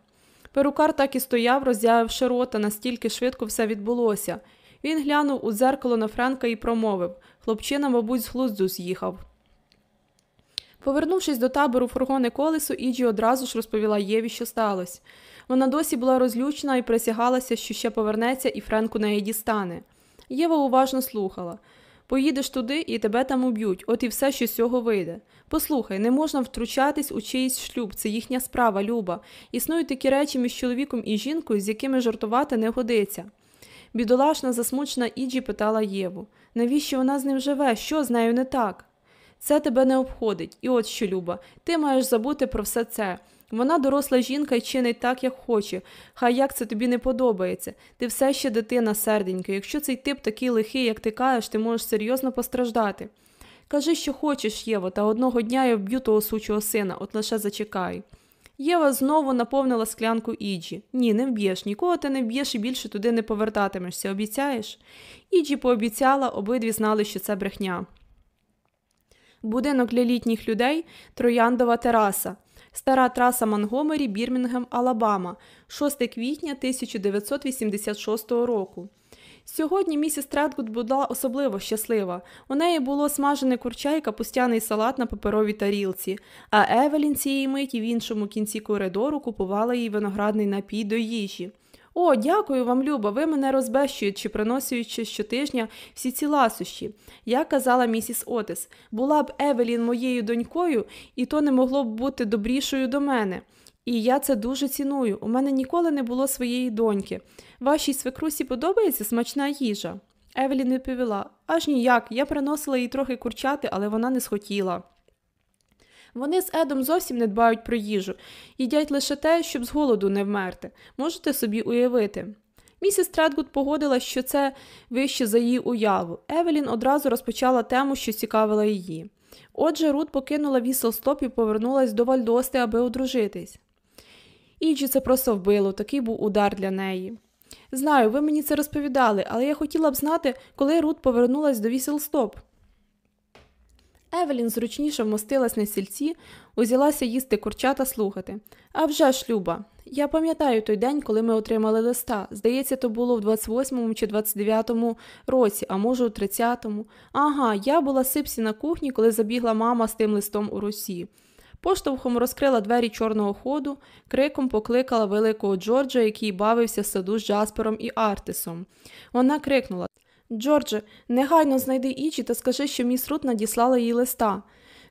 Перукар так і стояв, роззявивши рота, настільки швидко все відбулося. Він глянув у дзеркало на Френка і промовив хлопчина, мабуть, з глузду з'їхав. Повернувшись до табору фургони колесо, Іджі одразу ж розповіла Єві, що сталося. Вона досі була розлючена і присягалася, що ще повернеться і Френку неї дістане. Єва уважно слухала. Поїдеш туди і тебе там уб'ють, от і все, що з цього вийде. Послухай, не можна втручатись у чийсь шлюб, це їхня справа, Люба. Існують такі речі між чоловіком і жінкою, з якими жартувати не годиться. Бідолашна, засмучена Іджі питала Єву навіщо вона з ним живе? Що з нею не так? Це тебе не обходить. І от що, Люба, ти маєш забути про все це. Вона доросла жінка і чинить так, як хоче. Хай як це тобі не подобається. Ти все ще дитина, серденька. Якщо цей тип такий лихий, як ти кажеш, ти можеш серйозно постраждати. Кажи, що хочеш, Єво, та одного дня я вб'ю того сучого сина, от лише зачекай. Єва знову наповнила склянку Іджі. Ні, не вб'єш, нікого ти не вб'єш і більше туди не повертатимешся, обіцяєш? Іджі пообіцяла, обидві знали, що це брехня. Будинок для літніх людей Трояндова тераса. Стара траса Монтгомері, Бірмінгем, Алабама, 6 квітня 1986 року. Сьогодні місіс Тредгуд була особливо щаслива. У неї було смажене курча і капустяний салат на паперовій тарілці, а Евелін цієї миті в іншому кінці коридору купувала їй виноградний напій до їжі. О, дякую вам, Люба, ви мене розбещуючи, приносячи щотижня всі ці ласощі. Я казала місіс Отис, була б Евелін моєю донькою, і то не могло б бути добрішою до мене. І я це дуже ціную. У мене ніколи не було своєї доньки. Вашій свекрусі подобається смачна їжа. Евелін відповіла аж ніяк, я приносила їй трохи курчати, але вона не схотіла. Вони з Едом зовсім не дбають про їжу, їдять лише те, щоб з голоду не вмерти. Можете собі уявити. Місіс Тредгуд погодилась, що це вище за її уяву. Евелін одразу розпочала тему, що цікавила її. Отже, Рут покинула Вісл-Стоп і повернулась до Вальдости, аби одружитись. Іджі це просто вбило, такий був удар для неї. Знаю, ви мені це розповідали, але я хотіла б знати, коли Рут повернулась до Вісл-Стоп. Евелін зручніше вмостилась на сільці, узялася їсти курча та слухати. «А вже ж, Люба, я пам'ятаю той день, коли ми отримали листа. Здається, то було в 28-му чи 29-му році, а може, у 30-му. Ага, я була сипсі на кухні, коли забігла мама з тим листом у Росії. Поштовхом розкрила двері чорного ходу, криком покликала великого Джорджа, який бавився в саду з Джаспером і Артисом. Вона крикнула Джордже, негайно знайди Іджі та скажи, що міс Рут надіслала їй листа.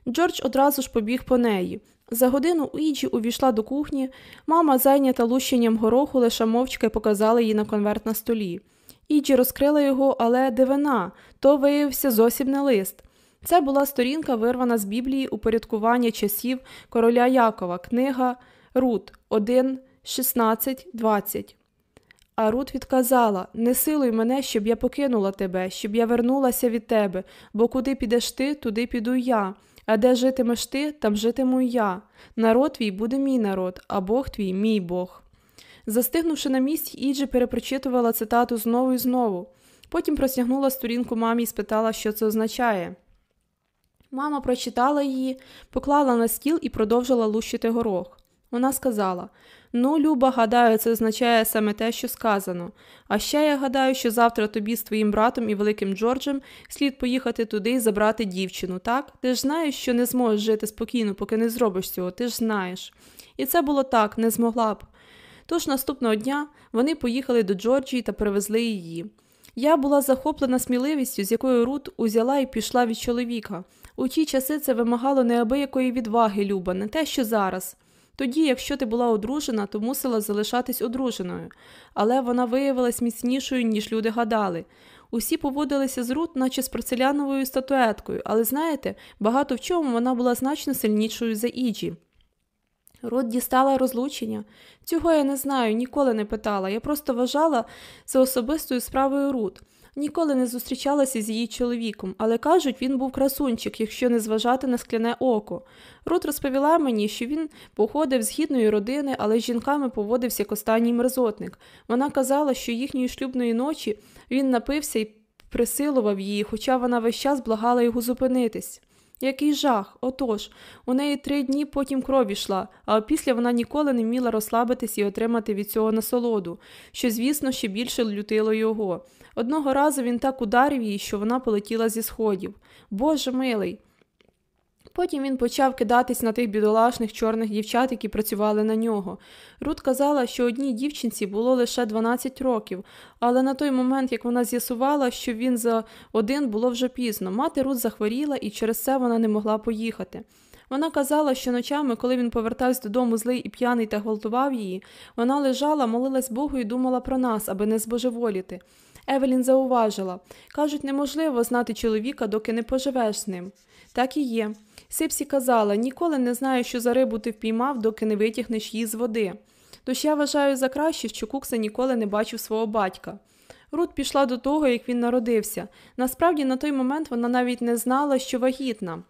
Джордж одразу ж побіг по неї. За годину Іджі увійшла до кухні, мама, зайнята лущенням гороху, лише мовчки показала їй на конверт на столі. Іджі розкрила його, але дивина то виявився зовсім не лист. Це була сторінка, вирвана з Біблії упорядкування часів короля Якова, книга Рут 1, 16, 20. А Рут відказала Не силуй мене, щоб я покинула тебе, щоб я вернулася від тебе, бо куди підеш ти, туди піду я. А де житимеш ти, там житиму я. Народ твій буде мій народ, а Бог твій мій Бог. Застигнувши на місці, Іджі перепрочитувала цитату знову і знову. Потім простягнула сторінку мамі і спитала, що це означає. Мама прочитала її, поклала на стіл і продовжила лущити горох. Вона сказала Ну, Люба, гадаю, це означає саме те, що сказано. А ще я гадаю, що завтра тобі з твоїм братом і великим Джорджем слід поїхати туди і забрати дівчину, так? Ти ж знаєш, що не зможеш жити спокійно, поки не зробиш цього, ти ж знаєш. І це було так, не змогла б. Тож наступного дня вони поїхали до Джорджії та привезли її. Я була захоплена сміливістю, з якою Рут узяла і пішла від чоловіка. У ті часи це вимагало неабиякої відваги, Люба, не те, що зараз. Тоді, якщо ти була одружена, то мусила залишатись одруженою, але вона виявилась міцнішою, ніж люди гадали. Усі поводилися з Рут, наче з порцеляновою статуеткою, але знаєте, багато в чому вона була значно сильнішою за Іджі. Рут дістала розлучення. Цього я не знаю, ніколи не питала. Я просто вважала це особистою справою Рут. Ніколи не зустрічалася з її чоловіком, але кажуть, він був красунчик, якщо не зважати на скляне око. Рут розповіла мені, що він походив з гідної родини, але з жінками поводився як останній мерзотник. Вона казала, що їхньої шлюбної ночі він напився і присилував її, хоча вона весь час благала його зупинитись. Який жах, отож, у неї три дні потім кров ішла, а після вона ніколи не вміла розслабитись і отримати від цього насолоду, що, звісно, ще більше лютило його. Одного разу він так ударив її, що вона полетіла зі сходів. Боже милий. Потім він почав кидатись на тих бідолашних чорних дівчат, які працювали на нього. Рут казала, що одній дівчинці було лише 12 років, але на той момент, як вона з'ясувала, що він за один було вже пізно. Мати Рут захворіла і через це вона не могла поїхати. Вона казала, що ночами, коли він повертався додому злий і п'яний та гвалтував її, вона лежала, молилась Богу і думала про нас, аби не збожеволіти. Евелін зауважила кажуть, неможливо знати чоловіка, доки не поживеш з ним. Так і є. Сипсі казала ніколи не знаю, що за рибу ти впіймав, доки не витягнеш її з води. Тож я вважаю за краще, що Кукса ніколи не бачив свого батька. Рут пішла до того, як він народився. Насправді, на той момент вона навіть не знала, що вагітна.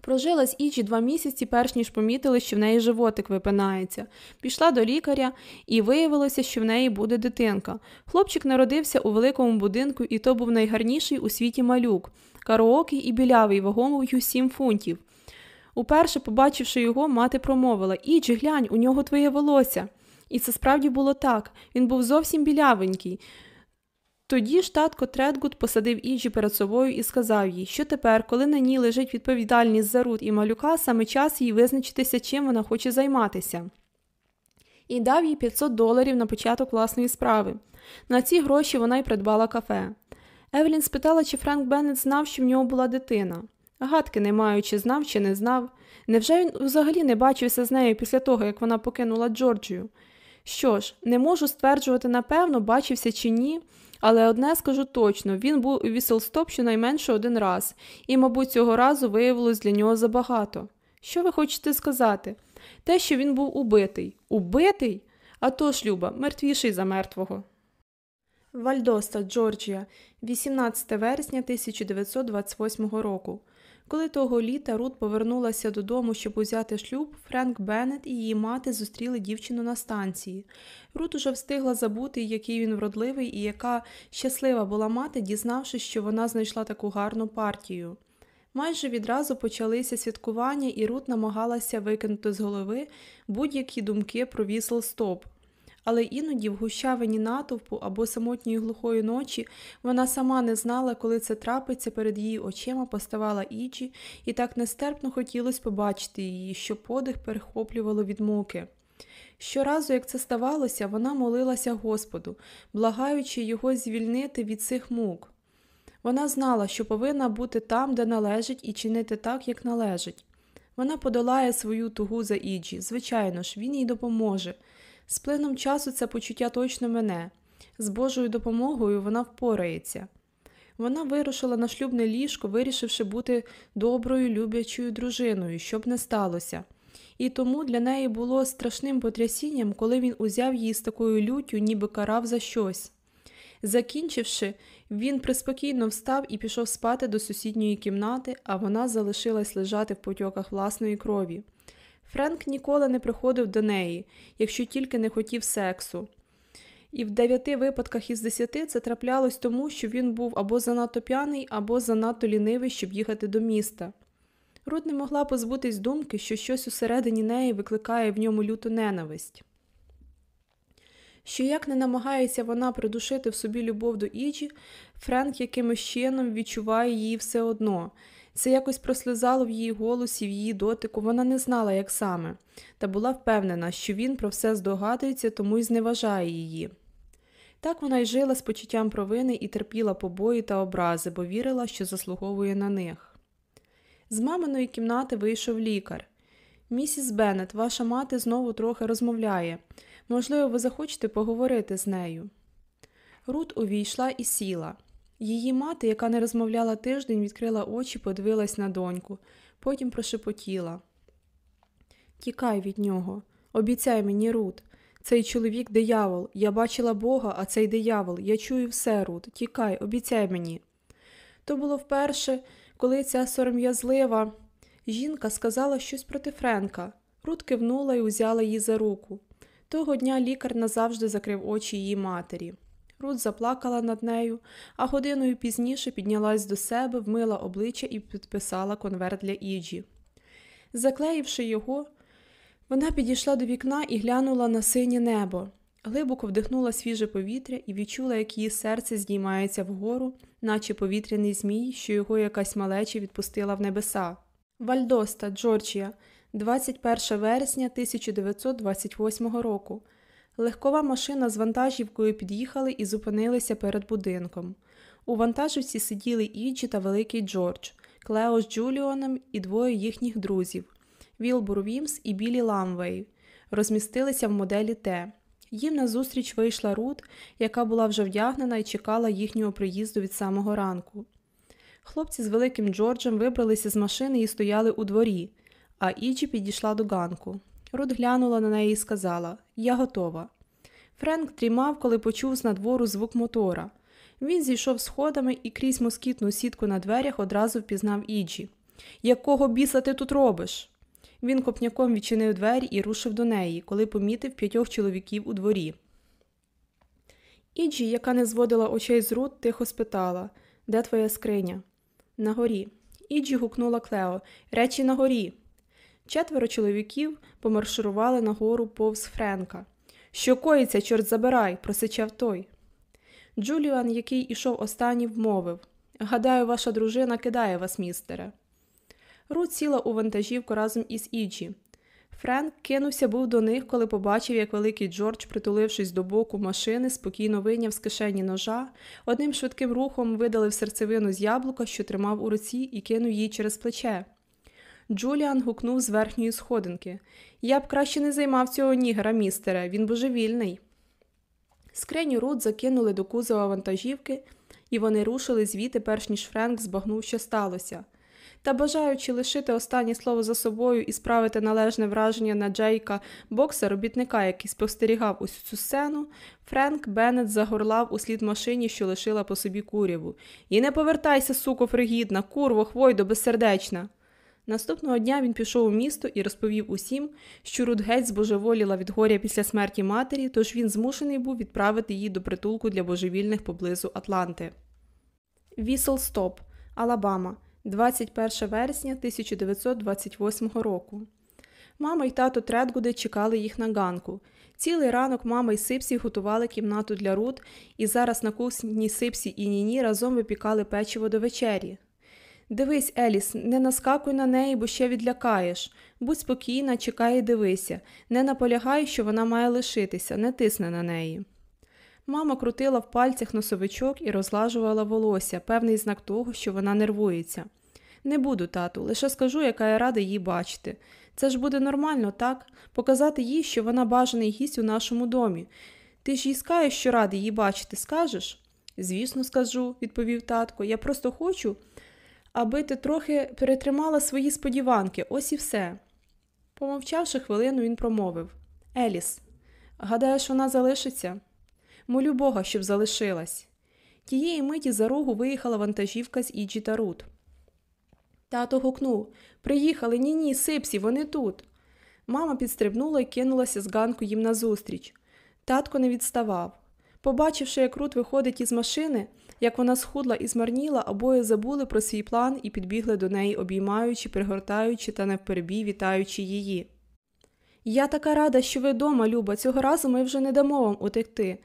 Прожила з Іджі два місяці, перш ніж помітили, що в неї животик випинається. Пішла до лікаря і виявилося, що в неї буде дитинка. Хлопчик народився у великому будинку, і то був найгарніший у світі малюк, караокий і білявий, вагою сім фунтів. Уперше, побачивши його, мати промовила Іджі, глянь, у нього твоє волосся. І це справді було так. Він був зовсім білявенький. Тоді ж татко Тредгуд посадив Іджі перед собою і сказав їй, що тепер, коли на ній лежить відповідальність за Рут і малюка, саме час їй визначитися, чим вона хоче займатися. І дав їй 500 доларів на початок власної справи. На ці гроші вона й придбала кафе. Евелін спитала, чи Френк Беннет знав, що в нього була дитина. Гадки не маю, чи знав, чи не знав. Невже він взагалі не бачився з нею після того, як вона покинула Джорджію? Що ж, не можу стверджувати напевно, бачився чи ні, але одне скажу точно він був у Віселстоп щонайменше один раз, і, мабуть, цього разу виявилось для нього забагато. Що ви хочете сказати? Те, що він був убитий. Убитий? А то ж, Люба, мертвіший за мертвого. Вальдоста, Джорджія, 18 вересня 1928 року. Коли того літа Рут повернулася додому, щоб узяти шлюб, Френк Беннет і її мати зустріли дівчину на станції. Рут уже встигла забути, який він вродливий і яка щаслива була мати, дізнавшись, що вона знайшла таку гарну партію. Майже відразу почалися святкування, і Рут намагалася викинути з голови будь-які думки про вісл стоп. Але іноді в гущавині натовпу або самотньої глухої ночі вона сама не знала, коли це трапиться, перед її очима поставала Іджі, і так нестерпно хотілося побачити її, що подих перехоплювало від муки. Щоразу, як це ставалося, вона молилася Господу, благаючи його звільнити від цих мук. Вона знала, що повинна бути там, де належить, і чинити так, як належить. Вона подолає свою тугу за Іджі, звичайно ж, він їй допоможе. З плином часу це почуття точно мене. З Божою допомогою вона впорається. Вона вирушила на шлюбне ліжко, вирішивши бути доброю, люблячою дружиною, щоб не сталося. І тому для неї було страшним потрясінням, коли він узяв її з такою люттю, ніби карав за щось. Закінчивши, він приспокійно встав і пішов спати до сусідньої кімнати, а вона залишилась лежати в потьоках власної крові. Френк ніколи не приходив до неї, якщо тільки не хотів сексу. І в дев'яти випадках із десяти це траплялось тому, що він був або занадто п'яний, або занадто лінивий, щоб їхати до міста. Рут не могла позбутись думки, що щось усередині неї викликає в ньому люту ненависть. Що як не намагається вона придушити в собі любов до Іджі, Френк якимось чином відчуває її все одно, це якось прослизало в її голосі, в її дотику, вона не знала, як саме, та була впевнена, що він про все здогадується, тому й зневажає її. Так вона й жила з почуттям провини і терпіла побої та образи, бо вірила, що заслуговує на них. З маминої кімнати вийшов лікар. Місіс Беннет, ваша мати знову трохи розмовляє. Можливо, ви захочете поговорити з нею. Рут увійшла і сіла. Її мати, яка не розмовляла тиждень, відкрила очі, подивилась на доньку, потім прошепотіла. Тікай від нього, обіцяй мені, Рут. Цей чоловік диявол. Я бачила Бога, а цей диявол. Я чую все, Рут. Тікай, обіцяй мені. То було вперше, коли ця сором'язлива жінка сказала щось проти Френка. Рут кивнула і узяла її за руку. Того дня лікар назавжди закрив очі її матері. Рут заплакала над нею, а годиною пізніше піднялась до себе, вмила обличчя і підписала конверт для Іджі. Заклеївши його, вона підійшла до вікна і глянула на синє небо. Глибоко вдихнула свіже повітря і відчула, як її серце здіймається вгору, наче повітряний змій, що його якась малеча відпустила в небеса. Вальдоста, Джорджія, 21 вересня 1928 року. Легкова машина з вантажівкою під'їхали і зупинилися перед будинком. У вантажівці сиділи Іджі та Великий Джордж, Клео з Джуліоном і двоє їхніх друзів Вілбур Вімс і Білі Ламвей. Розмістилися в моделі Т. Їм назустріч вийшла Рут, яка була вже вдягнена і чекала їхнього приїзду від самого ранку. Хлопці з великим Джорджем вибралися з машини і стояли у дворі, а Іджі підійшла до ганку. Рут глянула на неї і сказала Я готова. Френк дрімав, коли почув з надвору звук мотора. Він зійшов сходами і крізь москітну сітку на дверях одразу впізнав Іджі. Якого біса ти тут робиш? Він копняком відчинив двері і рушив до неї, коли помітив п'ятьох чоловіків у дворі. Іджі, яка не зводила очей з Рут, тихо спитала Де твоя скриня? Нагорі. Іджі гукнула Клео Речі нагорі. Четверо чоловіків помарширували нагору повз Френка. Що коїться, чорт забирай, просичав той. Джуліан, який ішов останній, мовив Гадаю, ваша дружина кидає вас, містере. Рут сіла у вантажівку разом із Іджі. Френк кинувся був до них, коли побачив, як великий Джордж, притулившись до боку машини, спокійно вийняв з кишені ножа, одним швидким рухом видалив серцевину з яблука, що тримав у руці, і кинув її через плече. Джуліан гукнув з верхньої сходинки Я б краще не займав цього нігера, містере, він божевільний. Скриню Рут закинули до кузова вантажівки, і вони рушили звідти, перш ніж Френк збагнув, що сталося. Та, бажаючи лишити останнє слово за собою і справити належне враження на Джейка, бокса, робітника, який спостерігав усю цю сцену, Френк Беннет загорлав услід машині, що лишила по собі куряву. І не повертайся, суко, фригідна, курво, хвойдо, безсердечна. Наступного дня він пішов у місто і розповів усім, що Рут геть збожеволіла від горя після смерті матері, тож він змушений був відправити її до притулку для божевільних поблизу Атланти. Вісел Стоп, Алабама, 21 вересня 1928 року. Мама й тато Тредгуди чекали їх на ганку. Цілий ранок мама й Сипсі готували кімнату для Рут, і зараз на кухні Сипсі і Ніні разом випікали печиво до вечері. Дивись, Еліс, не наскакуй на неї, бо ще відлякаєш. Будь спокійна, чекай і дивися, не наполягай, що вона має лишитися, не тисне на неї. Мама крутила в пальцях носовичок і розлажувала волосся, певний знак того, що вона нервується. Не буду, тату, лише скажу, яка я рада її бачити. Це ж буде нормально, так? Показати їй, що вона бажаний гість у нашому домі. Ти ж їй скажеш, що радий її бачити, скажеш? Звісно, скажу, відповів татко. Я просто хочу, аби ти трохи перетримала свої сподіванки, ось і все. Помовчавши хвилину, він промовив Еліс, гадаєш, вона залишиться? Молю Бога, щоб залишилась. Тієї миті за рогу виїхала вантажівка з Іджі та Рут. Тато гукнув Приїхали, ні ні, сипсі, вони тут. Мама підстрибнула і кинулася з ганку їм назустріч. Татко не відставав. Побачивши, як Рут виходить із машини, як вона схудла і змарніла, обоє забули про свій план і підбігли до неї, обіймаючи, пригортаючи та навперебій вітаючи її. Я така рада, що ви дома, Люба, цього разу ми вже не дамо вам утекти.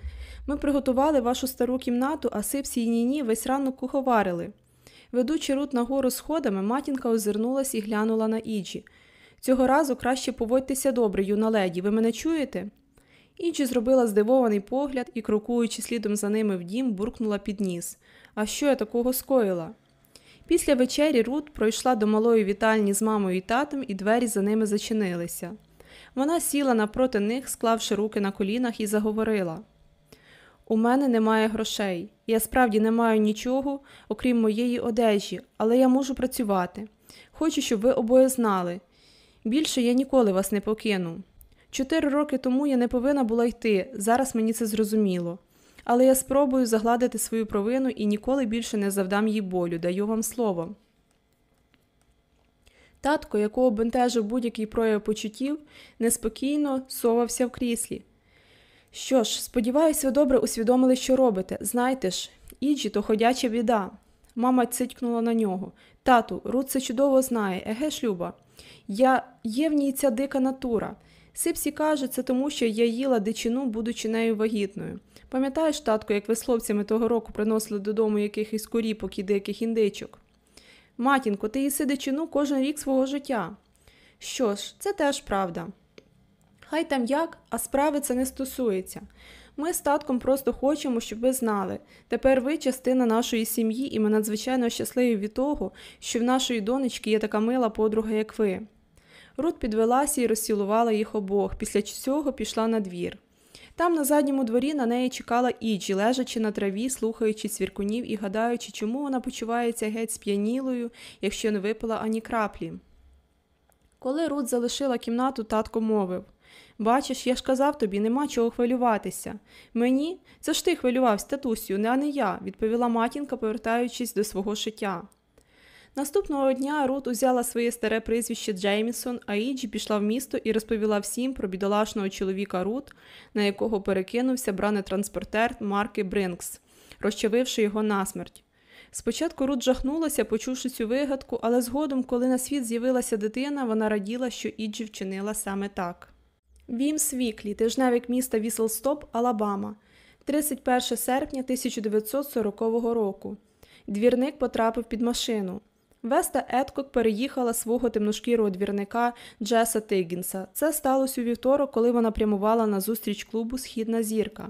Ми приготували вашу стару кімнату, а сипсі й ніні весь ранок куховарили. Ведучи Рут нагору сходами, матінка озирнулась і глянула на Іджі. Цього разу краще поводьтеся добре, юна леді, ви мене чуєте? Іджі зробила здивований погляд і, крокуючи слідом за ними в дім, буркнула під ніс. А що я такого скоїла? Після вечері Рут пройшла до малої вітальні з мамою і татом, і двері за ними зачинилися. Вона сіла напроти них, склавши руки на колінах, і заговорила. У мене немає грошей. Я справді не маю нічого, окрім моєї одежі, але я можу працювати. Хочу, щоб ви обоє знали. Більше я ніколи вас не покину. Чотири роки тому я не повинна була йти, зараз мені це зрозуміло. Але я спробую загладити свою провину і ніколи більше не завдам їй болю, даю вам слово. Татко, якого бентежив будь-який прояв почуттів, неспокійно совався в кріслі. Що ж, сподіваюсь, ви добре усвідомили, що робите. Знаєте ж, Іджі то ходяча біда. Мама цитькнула на нього. Тату, Рут це чудово знає, еге ж, Люба. Я є в ній ця дика натура. Сипсі каже, це тому, що я їла дичину, будучи нею вагітною. Пам'ятаєш, татку, як ви з хлопцями того року приносили додому якихось коріпок і диких індичок? Матінко, ти їси дичину кожен рік свого життя. Що ж, це теж правда. Хай там як, а справи це не стосується. Ми з татком просто хочемо, щоб ви знали. Тепер ви частина нашої сім'ї, і ми надзвичайно щасливі від того, що в нашої донечки є така мила подруга, як ви. Рут підвелася і розцілувала їх обох, після цього пішла на двір. Там, на задньому дворі, на неї чекала Іджі, лежачи на траві, слухаючи цвіркунів і гадаючи, чому вона почувається геть сп'янілою, якщо не випила ані краплі. Коли Рут залишила кімнату, татко мовив Бачиш, я ж казав тобі, нема чого хвилюватися. Мені це ж ти хвилювався, татусю, а не я, відповіла матінка, повертаючись до свого шиття. Наступного дня Рут узяла своє старе прізвище Джеймісон, а Іджі пішла в місто і розповіла всім про бідолашного чоловіка Рут, на якого перекинувся бранетранспортер марки Бринкс, розчавивши його насмерть. Спочатку Рут жахнулася, почувши цю вигадку, але згодом, коли на світ з'явилася дитина, вона раділа, що Іджі вчинила саме так. Вімс Віклі, тижневик міста Вісл-Стоп, Алабама, 31 серпня 1940 року. Двірник потрапив під машину. Веста Едкок переїхала свого темношкірого двірника Джеса Тиггінса. Це сталося у вівторок, коли вона прямувала на зустріч клубу Східна зірка.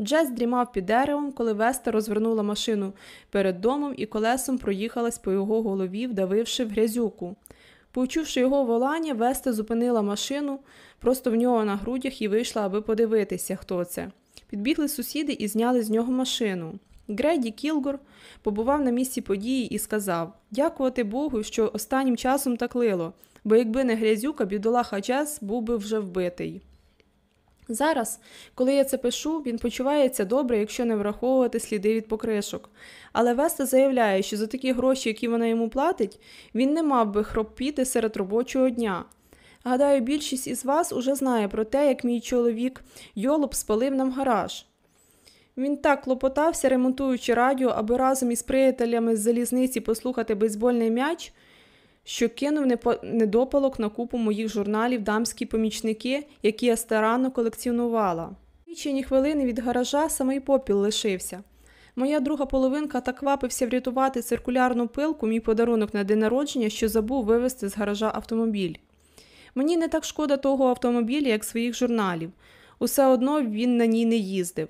Джес дрімав під деревом, коли Веста розвернула машину перед домом і колесом проїхалась по його голові, вдавивши в грязюку. Почувши його волання, Веста зупинила машину просто в нього на грудях і вийшла, аби подивитися, хто це. Підбігли сусіди і зняли з нього машину. Греді Кілгор побував на місці події і сказав Дякувати Богу, що останнім часом так лило, бо якби не грязюка, бідолаха Джес був би вже вбитий. Зараз, коли я це пишу, він почувається добре, якщо не враховувати сліди від покришок. Але Веста заявляє, що за такі гроші, які вона йому платить, він не мав би хропіти серед робочого дня. Гадаю, більшість із вас уже знає про те, як мій чоловік Йолоп спалив нам гараж. Він так клопотався, ремонтуючи радіо, аби разом із приятелями з залізниці послухати бейсбольний м'яч, що кинув недопалок на купу моїх журналів дамські помічники, які я старанно колекціонувала. Лічені хвилини від гаража самий попіл лишився. Моя друга половинка так квапився врятувати циркулярну пилку, мій подарунок на день народження, що забув вивезти з гаража автомобіль. Мені не так шкода того автомобіля, як своїх журналів. Усе одно він на ній не їздив.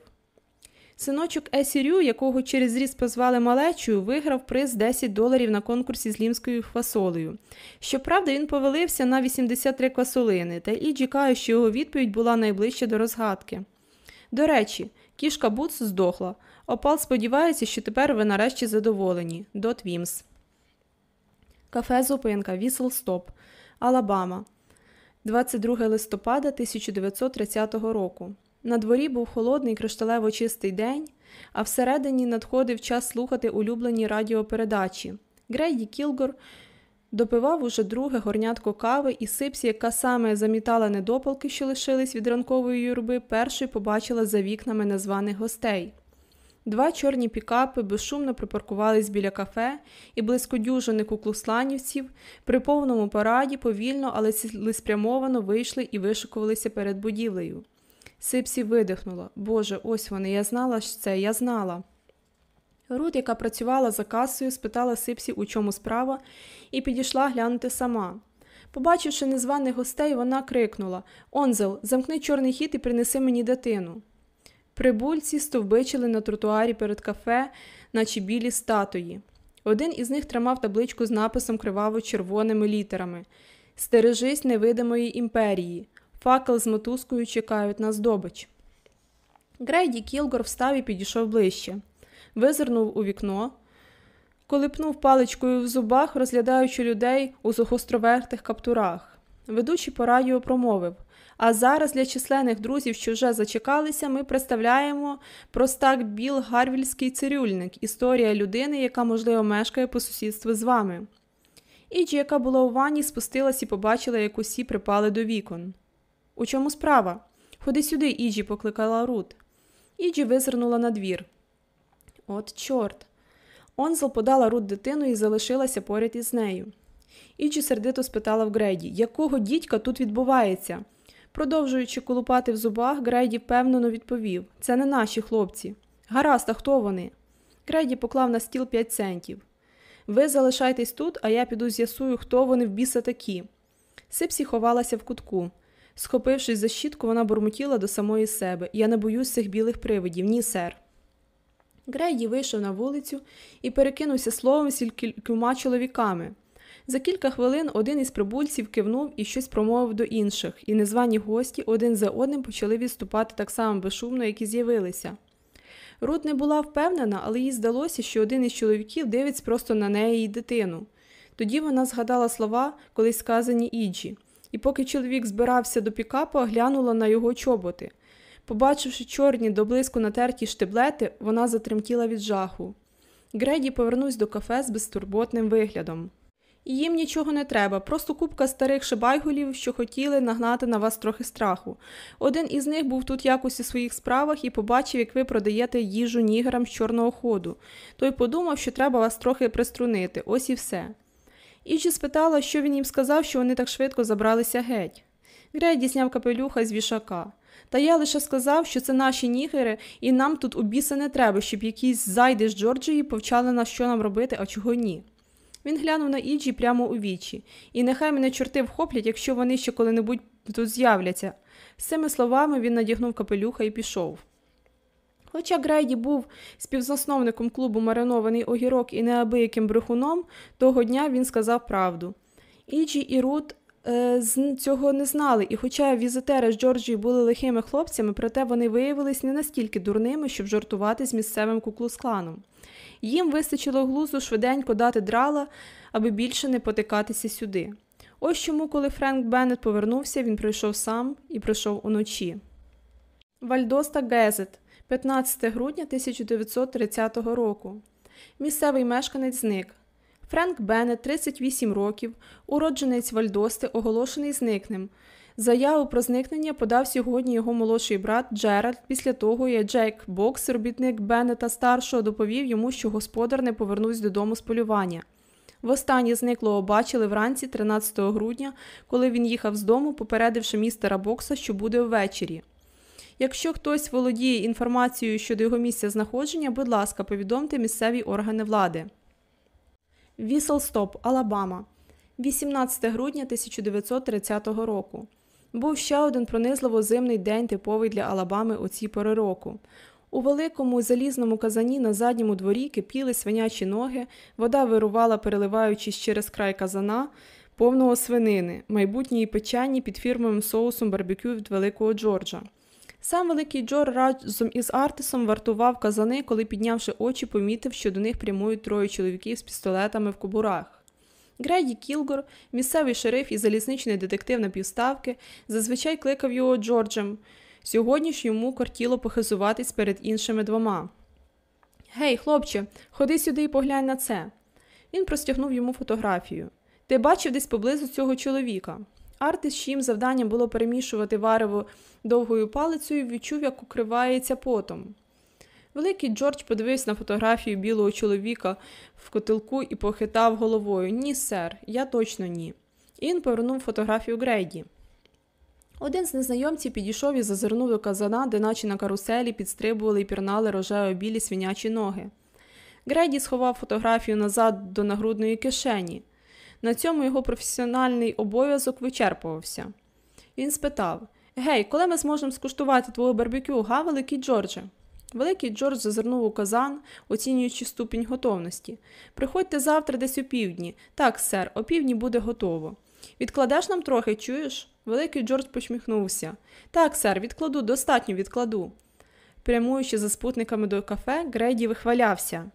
Синочок Есірю, якого через різ позвали малечою, виграв приз 10 доларів на конкурсі з лімською фасолею. Щоправда, він помилився на 83 квасолини, та Іджі каже, що його відповідь була найближче до розгадки. До речі, кішка Буц здохла. Опал сподівається, що тепер ви нарешті задоволені. Дот Вімс. Кафе Зупинка Вісл-Стоп, Алабама. 22 листопада 1930 року. Надворі був холодний кришталево чистий день, а всередині надходив час слухати улюблені радіопередачі. Грейді Кілгор допивав уже друге горнятко кави, і сипсі, яка саме замітала недопалки, що лишились від ранкової юрби, першою побачила за вікнами незваних гостей. Два чорні пікапи безшумно припаркувались біля кафе, і близько дюжини куклусланівців при повному параді повільно, але цілеспрямовано вийшли і вишикувалися перед будівлею. Сипсі видихнула. Боже, ось вони, я знала що це, я знала. Рут, яка працювала за касою, спитала Сипсі, у чому справа, і підійшла глянути сама. Побачивши незваних гостей, вона крикнула Онзел, замкни чорний хід і принеси мені дитину. Прибульці стовбичили на тротуарі перед кафе, наче білі статуї. Один із них тримав табличку з написом криваво-червоними літерами Стережись невидимої імперії. Факел з мотузкою чекають на здобич. Грейді Кілгор встав і підійшов ближче. Визирнув у вікно, колипнув паличкою в зубах, розглядаючи людей у зогостровертих каптурах. Ведучий по радіо промовив А зараз для численних друзів, що вже зачекалися, ми представляємо простак Біл Гарвільський цирюльник, історія людини, яка, можливо, мешкає по сусідству з вами. Іджі, яка була у ванні, спустилась і побачила, як усі припали до вікон. У чому справа? Ходи сюди, Іджі, покликала Рут. Іджі визирнула на двір. От, чорт. Онзел подала Рут дитину і залишилася поряд із нею. Іджі сердито спитала в Грейді, якого дідька тут відбувається. Продовжуючи колупати в зубах, Грейді впевнено відповів це не наші хлопці. Гаразд, а хто вони? Грейді поклав на стіл п'ять центів. Ви залишайтесь тут, а я піду з'ясую, хто вони в біса такі. Сипсі ховалася в кутку. Схопившись за щітку, вона бурмотіла до самої себе. Я не боюсь цих білих привидів, ні, сер. Грейді вийшов на вулицю і перекинувся словом з кількома чоловіками. За кілька хвилин один із прибульців кивнув і щось промовив до інших, і незвані гості один за одним почали відступати так само безшумно, як і з'явилися. Рут не була впевнена, але їй здалося, що один із чоловіків дивиться просто на неї і дитину. Тоді вона згадала слова, колись сказані Іджі, і поки чоловік збирався до пікапа, глянула на його чоботи. Побачивши чорні до блиску натерті штиблети, вона затремтіла від жаху. Греді повернувся до кафе з безтурботним виглядом. Їм нічого не треба, просто купка старих шибайгулів, що хотіли нагнати на вас трохи страху. Один із них був тут якось у своїх справах і побачив, як ви продаєте їжу нігерам з чорного ходу. Той подумав, що треба вас трохи приструнити, ось і все. Іджі спитала, що він їм сказав, що вони так швидко забралися геть. Греді зняв капелюха з вішака. Та я лише сказав, що це наші нігери, і нам тут у біса не треба, щоб якісь зайди з Джорджії повчали нас, що нам робити, а чого ні. Він глянув на Іджі прямо у вічі, і нехай мене чорти вхоплять, якщо вони ще коли-небудь тут з'являться. З цими словами він надягнув капелюха і пішов. Хоча Грейді був співзасновником клубу маринований огірок і неабияким брехуном, того дня він сказав правду. Іджі і Рут е, цього не знали, і хоча візитери з Джорджії були лихими хлопцями, проте вони виявились не настільки дурними, щоб жартувати з місцевим куклус-кланом. Їм вистачило глузу швиденько дати драла, аби більше не потикатися сюди. Ось чому, коли Френк Беннет повернувся, він прийшов сам і прийшов уночі. Вальдоста Гезет, 15 грудня 1930 року. Місцевий мешканець зник. Френк Беннет, 38 років, уродженець Вальдости, оголошений зникнем. Заяву про зникнення подав сьогодні його молодший брат Джеральд після того, як Джек Бокс, робітник Беннета старшого, доповів йому, що господар не повернувся додому з полювання. Востаннє зниклого бачили вранці 13 грудня, коли він їхав з дому, попередивши містера Бокса, що буде ввечері. Якщо хтось володіє інформацією щодо його місця знаходження, будь ласка, повідомте місцеві органи влади. Віселстоп, Алабама, 18 грудня 1930 року. Був ще один пронизливо зимний день, типовий для Алабами у ці пори року. У великому залізному казані на задньому дворі кипіли свинячі ноги, вода вирувала, переливаючись через край казана, повного свинини, майбутньої печені під фірмовим соусом барбекю від Великого Джорджа. Сам великий Джор разом із Артисом вартував казани, коли, піднявши очі, помітив, що до них прямують троє чоловіків з пістолетами в кобурах. Греді Кілгор, місцевий шериф і залізничний детектив на півставки, зазвичай кликав його Джорджем. Сьогодні ж йому кортіло похизуватись перед іншими двома. Гей, хлопче, ходи сюди і поглянь на це. Він простягнув йому фотографію. Ти бачив десь поблизу цього чоловіка. Артис, чиїм завданням було перемішувати варево довгою палицею, відчув, як укривається потом. Великий Джордж подивився на фотографію білого чоловіка в котелку і похитав головою Ні, сер, я точно ні. І він повернув фотографію Грейді. Один з незнайомців підійшов і зазирнув до казана, де наче на каруселі підстрибували і пірнали рожево білі свинячі ноги. Грейді сховав фотографію назад до нагрудної кишені. На цьому його професіональний обов'язок вичерпувався. Він спитав Гей, коли ми зможемо скуштувати твого барбекю, га, великий Джордже? Великий Джордж зазирнув у казан, оцінюючи ступінь готовності. Приходьте завтра десь у півдні. Так, сер, о півдні буде готово. Відкладеш нам трохи, чуєш? Великий Джордж посміхнувся. Так, сер, відкладу, достатньо відкладу. Прямуючи за спутниками до кафе, Грейді вихвалявся.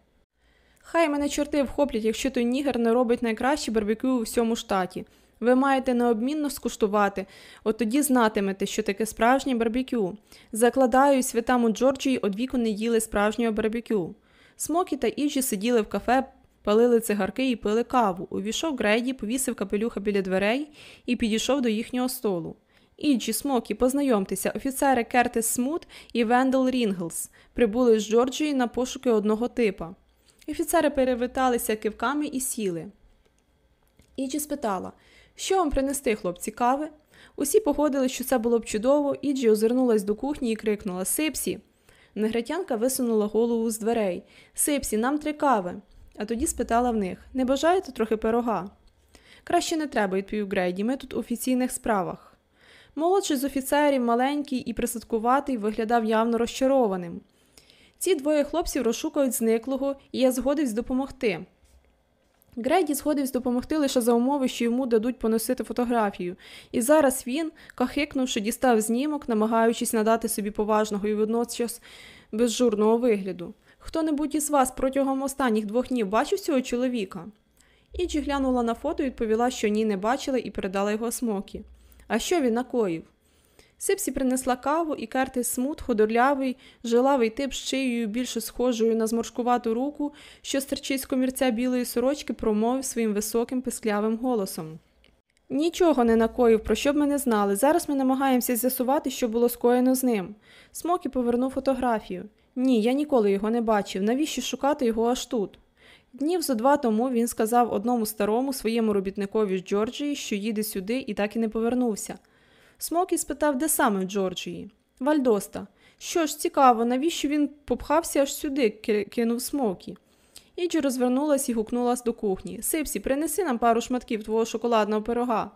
Хай мене чорти вхоплять, якщо той нігер не робить найкраще барбекю у всьому штаті. Ви маєте необмінно скуштувати, от тоді знатимете, що таке справжнє барбекю. Закладаю, святам у Джорджії одвіку не їли справжнього барбекю. Смокі та Іджі сиділи в кафе, палили цигарки і пили каву. Увійшов Грейді, повісив капелюха біля дверей і підійшов до їхнього столу. Іджі, Смокі, познайомтеся, офіцери Кертис Смут і Вендел Рінглс прибули з Джорджії на пошуки одного типа. Офіцери привіталися кивками і сіли. Іджі спитала, що вам принести, хлопці, кави? Усі погодились, що це було б чудово, Іджі озирнулась до кухні і крикнула Сипсі. Негритянка висунула голову з дверей. Сипсі, нам три кави. А тоді спитала в них не бажаєте трохи пирога? Краще не треба, відповів Грейді, ми тут у офіційних справах. Молодший з офіцерів, маленький і присадкуватий, виглядав явно розчарованим. Ці двоє хлопців розшукають зниклого, і я згодився допомогти. Грейді згодився допомогти лише за умови, що йому дадуть поносити фотографію, і зараз він, кахикнувши, дістав знімок, намагаючись надати собі поважного і водночас безжурного вигляду. Хто небудь із вас протягом останніх двох днів бачив цього чоловіка? Іджі глянула на фото і відповіла, що ні, не бачила, і передала його смокі. А що він накоїв? Сипсі принесла каву, і Кертис Смут, худорлявий, жилавий тип з шиєю більше схожою на зморшкувату руку, що стерчить з комірця білої сорочки, промовив своїм високим писклявим голосом. Нічого не накоїв, про що б ми не знали. Зараз ми намагаємося з'ясувати, що було скоєно з ним. Смокі повернув фотографію. Ні, я ніколи його не бачив. Навіщо шукати його аж тут? Днів зо два тому він сказав одному старому своєму робітникові з Джорджії, що їде сюди і так і не повернувся. Смокі спитав, де саме в Джорджії. Вальдоста. Що ж, цікаво, навіщо він попхався аж сюди, кинув Смокі. Іджі розвернулась і гукнулась до кухні. Сипсі, принеси нам пару шматків твого шоколадного пирога.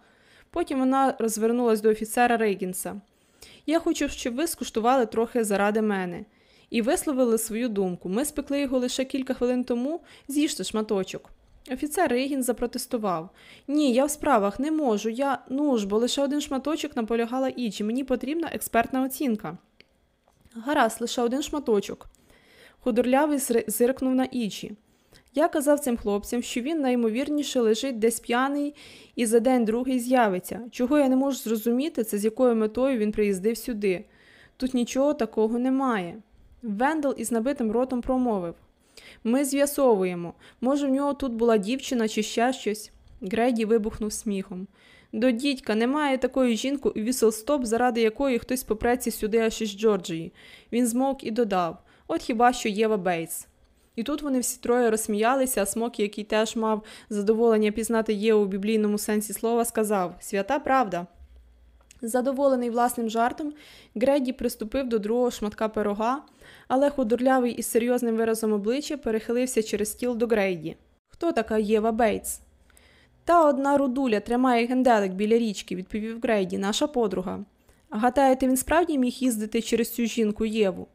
Потім вона розвернулась до офіцера Рейгінса. Я хочу, щоб ви скуштували трохи заради мене. І висловили свою думку. Ми спекли його лише кілька хвилин тому, з'їжте шматочок. Офіцер Рейгін запротестував Ні, я в справах не можу. Я ну ж, бо лише один шматочок наполягала Іджі. Мені потрібна експертна оцінка. Гаразд, лише один шматочок. Худорлявий зиркнув на Іджі. Я казав цим хлопцям, що він наймовірніше лежить десь п'яний і за день другий з'явиться. Чого я не можу зрозуміти, це з якою метою він приїздив сюди. Тут нічого такого немає. Вендел із набитим ротом промовив Ми з'ясовуємо. Може, в нього тут була дівчина чи ще щось. Греді вибухнув сміхом. До дідька немає такої жінки у віселстоп, заради якої хтось попреться сюди аж із Джорджії. Він змовк і додав От хіба що Єва Бейтс. І тут вони всі троє розсміялися, а Смокі, який теж мав задоволення пізнати Єву у біблійному сенсі слова, сказав Свята правда. Задоволений власним жартом, Греді приступив до другого шматка пирога, але худорлявий із серйозним виразом обличчя перехилився через стіл до Грейді. Хто така Єва Бейтс? Та одна рудуля тримає генделик біля річки, відповів Грейді, наша подруга. Гадаєте, він справді міг їздити через цю жінку Єву?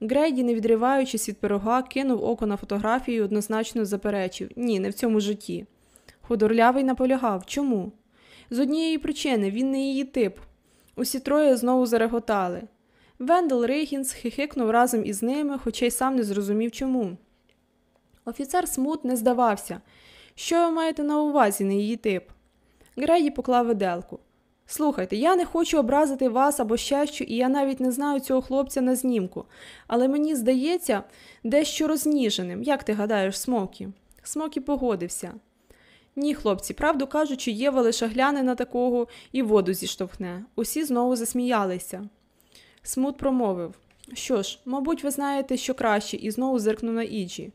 Грейді, не відриваючись від пирога, кинув око на фотографію і однозначно заперечив ні, не в цьому житті. Худорлявий наполягав чому? З однієї причини він не її тип. Усі троє знову зареготали. Вендел Рейгінс хихикнув разом із ними, хоча й сам не зрозумів чому. Офіцер Смут не здавався. Що ви маєте на увазі на її тип? Греді поклав виделку. Слухайте, я не хочу образити вас або ще що, і я навіть не знаю цього хлопця на знімку, але мені здається, дещо розніженим. Як ти гадаєш, Смокі? Смокі погодився. Ні, хлопці, правду кажучи, Єва лише гляне на такого і воду зіштовхне. Усі знову засміялися. Смут промовив Що ж, мабуть, ви знаєте, що краще, і знову зиркнув на Іджі.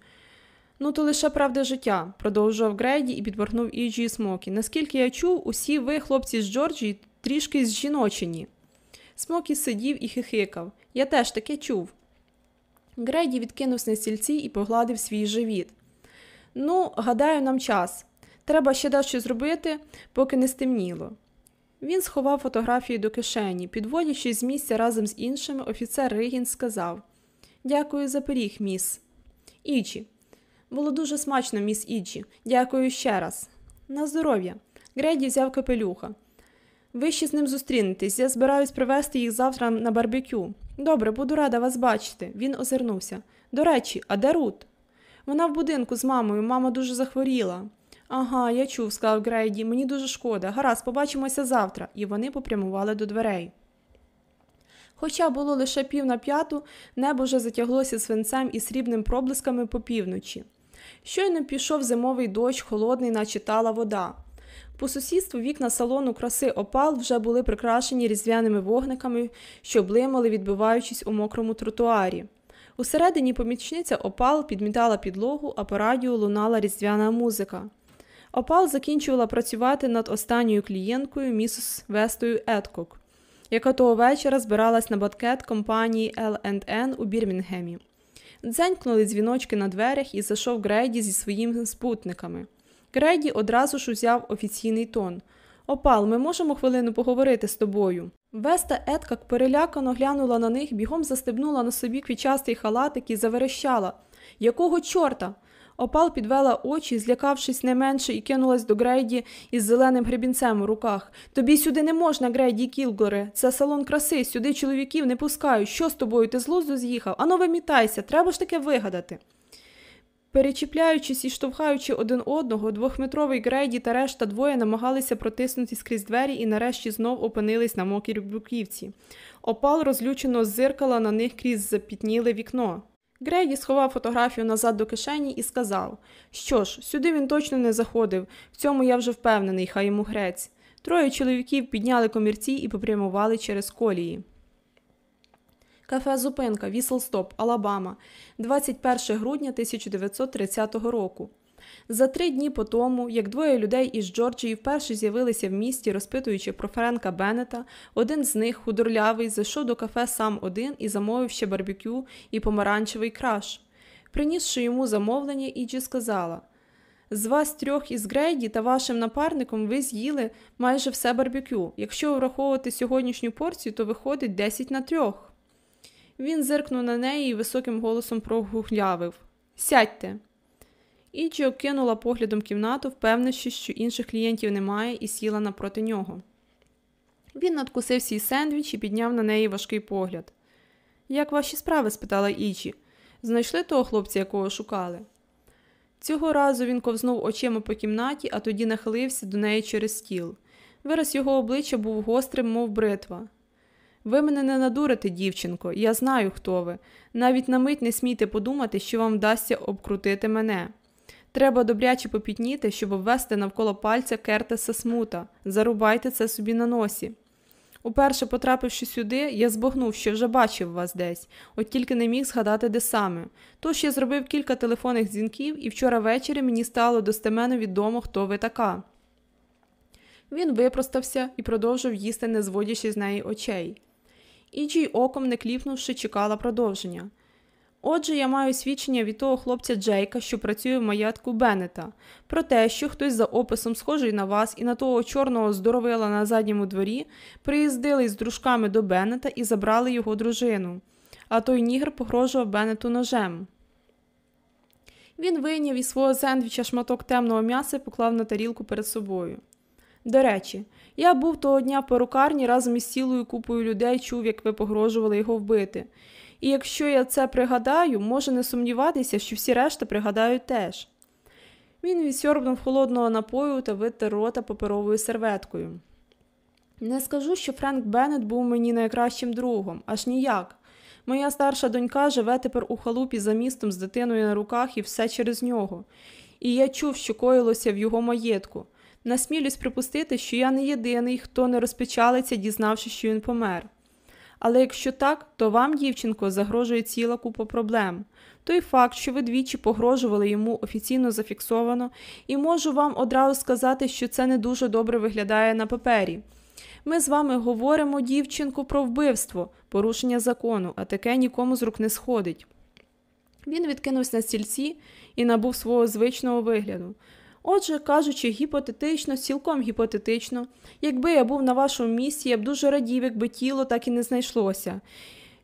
Ну, то лише правда життя, продовжував Грейді і підморгнув Іджі і Смокі. Наскільки я чув, усі ви, хлопці з Джорджії, трішки зжіночені. Смокі сидів і хихикав. Я теж таке чув. Грейді відкинувся на стільці і погладив свій живіт. Ну, гадаю, нам час. Треба ще дещо зробити, поки не стемніло. Він сховав фотографію до кишені. Підводячись з місця разом з іншими, офіцер Ригін сказав Дякую за пиріг, міс. Іджі. Було дуже смачно, міс Іджі. Дякую ще раз. На здоров'я. Греді взяв капелюха. Ви ще з ним зустрінетесь. Я збираюсь привезти їх завтра на барбекю. Добре, буду рада вас бачити. Він озирнувся. До речі, а де Рут? Вона в будинку з мамою, мама дуже захворіла. Ага, я чув, сказав Грейді, мені дуже шкода. Гаразд, побачимося завтра, і вони попрямували до дверей. Хоча було лише пів на п'яту, небо вже затяглося свинцем і срібним проблисками по півночі. Щойно пішов зимовий дощ, холодний, наче тала вода. По сусідству вікна салону краси опал вже були прикрашені різдвяними вогниками, що блимали, відбиваючись у мокрому тротуарі. Усередині помічниця опал підмітала підлогу, а по радіо лунала різдвяна музика. Опал закінчувала працювати над останньою клієнткою місіс Вестою Еткок, яка того вечора збиралась на банкет компанії L&N у Бірмінгемі. Дзенькнули дзвіночки на дверях і зайшов Грейді зі своїми спутниками. Грейді одразу ж узяв офіційний тон. Опал, ми можемо хвилину поговорити з тобою. Веста Еткак перелякано глянула на них, бігом застебнула на собі квічастий халатик і заверещала. Якого чорта? Опал підвела очі, злякавшись не менше, і кинулась до Грейді із зеленим гребінцем у руках. Тобі сюди не можна, Грейді Кілгоре. Це салон краси, сюди чоловіків не пускають. Що з тобою? Ти з лузду з'їхав? Ану, вимітайся, треба ж таке вигадати. Перечіпляючись і штовхаючи один одного, двохметровий Грейді та решта двоє намагалися протиснутися крізь двері і нарешті знов опинились на мокрій бруківці. Опал розлючено зиркала на них крізь запітніле вікно. Грейді сховав фотографію назад до кишені і сказав Що ж, сюди він точно не заходив, в цьому я вже впевнений, хай йому грець. Троє чоловіків підняли комірці і попрямували через колії. Кафе Зупинка, Віселстоп, Алабама, 21 грудня 1930 року. За три дні по тому, як двоє людей із Джорджії вперше з'явилися в місті, розпитуючи про Френка Беннета, один з них, худорлявий, зайшов до кафе сам один і замовив ще барбекю і помаранчевий краш. Принісши йому замовлення, Іджі сказала з вас трьох із Грейді та вашим напарником ви з'їли майже все барбекю. Якщо враховувати сьогоднішню порцію, то виходить 10 на трьох. Він зиркнув на неї і високим голосом прогуглявив Сядьте. Іджі окинула поглядом кімнату, впевнившись, що інших клієнтів немає, і сіла напроти нього. Він надкусив свій сендвіч і підняв на неї важкий погляд. Як ваші справи? спитала Іджі. Знайшли того хлопця, якого шукали. Цього разу він ковзнув очима по кімнаті, а тоді нахилився до неї через стіл. Вираз його обличчя був гострим, мов бритва. Ви мене не надурите, дівчинко, я знаю, хто ви. Навіть на мить не смійте подумати, що вам вдасться обкрутити мене. Треба добряче попітніти, щоб обвести навколо пальця Кертеса смута. Зарубайте це собі на носі. Уперше, потрапивши сюди, я збогнув, що вже бачив вас десь, от тільки не міг згадати, де саме. Тож я зробив кілька телефонних дзвінків, і вчора ввечері мені стало достеменно відомо, хто ви така. Він випростався і продовжив їсти, не зводячи з неї очей. Іджі оком, не кліпнувши, чекала продовження. Отже, я маю свідчення від того хлопця Джейка, що працює в маєтку Беннета, про те, що хтось за описом схожий на вас і на того чорного здоровила на задньому дворі, приїздили з дружками до Беннета і забрали його дружину, а той нігр погрожував Беннету ножем. Він вийняв із свого сендвіча шматок темного м'яса і поклав на тарілку перед собою. До речі, я був того дня в перукарні разом із цілою купою людей, чув, як ви погрожували його вбити. І якщо я це пригадаю, може не сумніватися, що всі решта пригадають теж. Він відсьорбнув холодного напою та витер рота паперовою серветкою. Не скажу, що Френк Беннет був мені найкращим другом, аж ніяк. Моя старша донька живе тепер у халупі за містом з дитиною на руках і все через нього. І я чув, що коїлося в його маєтку. Насмілюсь припустити, що я не єдиний, хто не розпечалиться, дізнавшись, що він помер. Але якщо так, то вам, дівчинко, загрожує ціла купа проблем. Той факт, що ви двічі погрожували йому офіційно зафіксовано, і можу вам одразу сказати, що це не дуже добре виглядає на папері. Ми з вами говоримо, дівчинку, про вбивство, порушення закону, а таке нікому з рук не сходить. Він відкинувся на стільці і набув свого звичного вигляду. Отже, кажучи, гіпотетично, цілком гіпотетично, якби я був на вашому місці, я б дуже радів, якби тіло так і не знайшлося.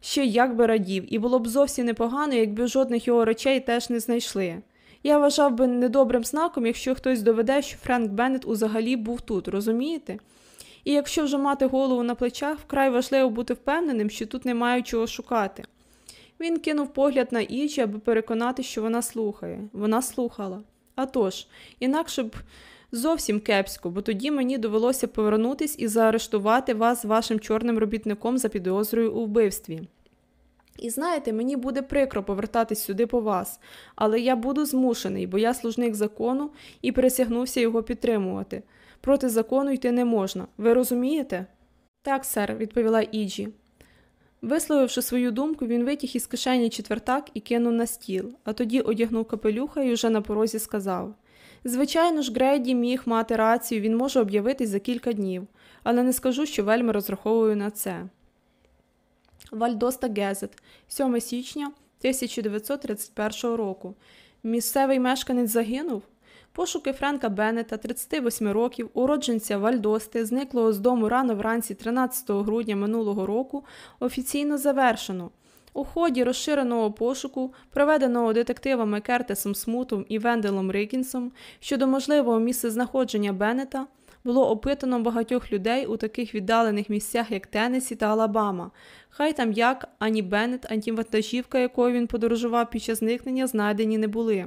Ще як би радів, і було б зовсім непогано, якби жодних його речей теж не знайшли. Я вважав би недобрим знаком, якщо хтось доведе, що Френк Беннет узагалі був тут, розумієте? І якщо вже мати голову на плечах, вкрай важливо бути впевненим, що тут немає чого шукати. Він кинув погляд на Іджі, аби переконати, що вона слухає. Вона слухала. А тож, інакше б зовсім кепсько, бо тоді мені довелося повернутись і заарештувати вас з вашим чорним робітником за підозрою у вбивстві. І знаєте, мені буде прикро повертатись сюди по вас, але я буду змушений, бо я служник закону і присягнувся його підтримувати. проти закону йти не можна. Ви розумієте? Так, сер, відповіла Іджі. Висловивши свою думку, він витяг із кишені четвертак і кинув на стіл, а тоді одягнув капелюха і уже на порозі сказав Звичайно ж, Греді міг мати рацію, він може об'явитись за кілька днів, але не скажу, що вельми розраховую на це. Вальдоста Гезет, 7 січня 1931 року. Місцевий мешканець загинув. Пошуки Френка Беннета, 38 років, уродженця Вальдости, зниклого з дому рано вранці 13 грудня минулого року, офіційно завершено. У ході розширеного пошуку, проведеного детективами Кертесом Смутом і Венделом Рикінсом щодо можливого місцезнаходження Беннета, було опитано багатьох людей у таких віддалених місцях, як Теннесі та Алабама. Хай там як ані Беннет, ані вантажівка, якою він подорожував під час зникнення, знайдені не були.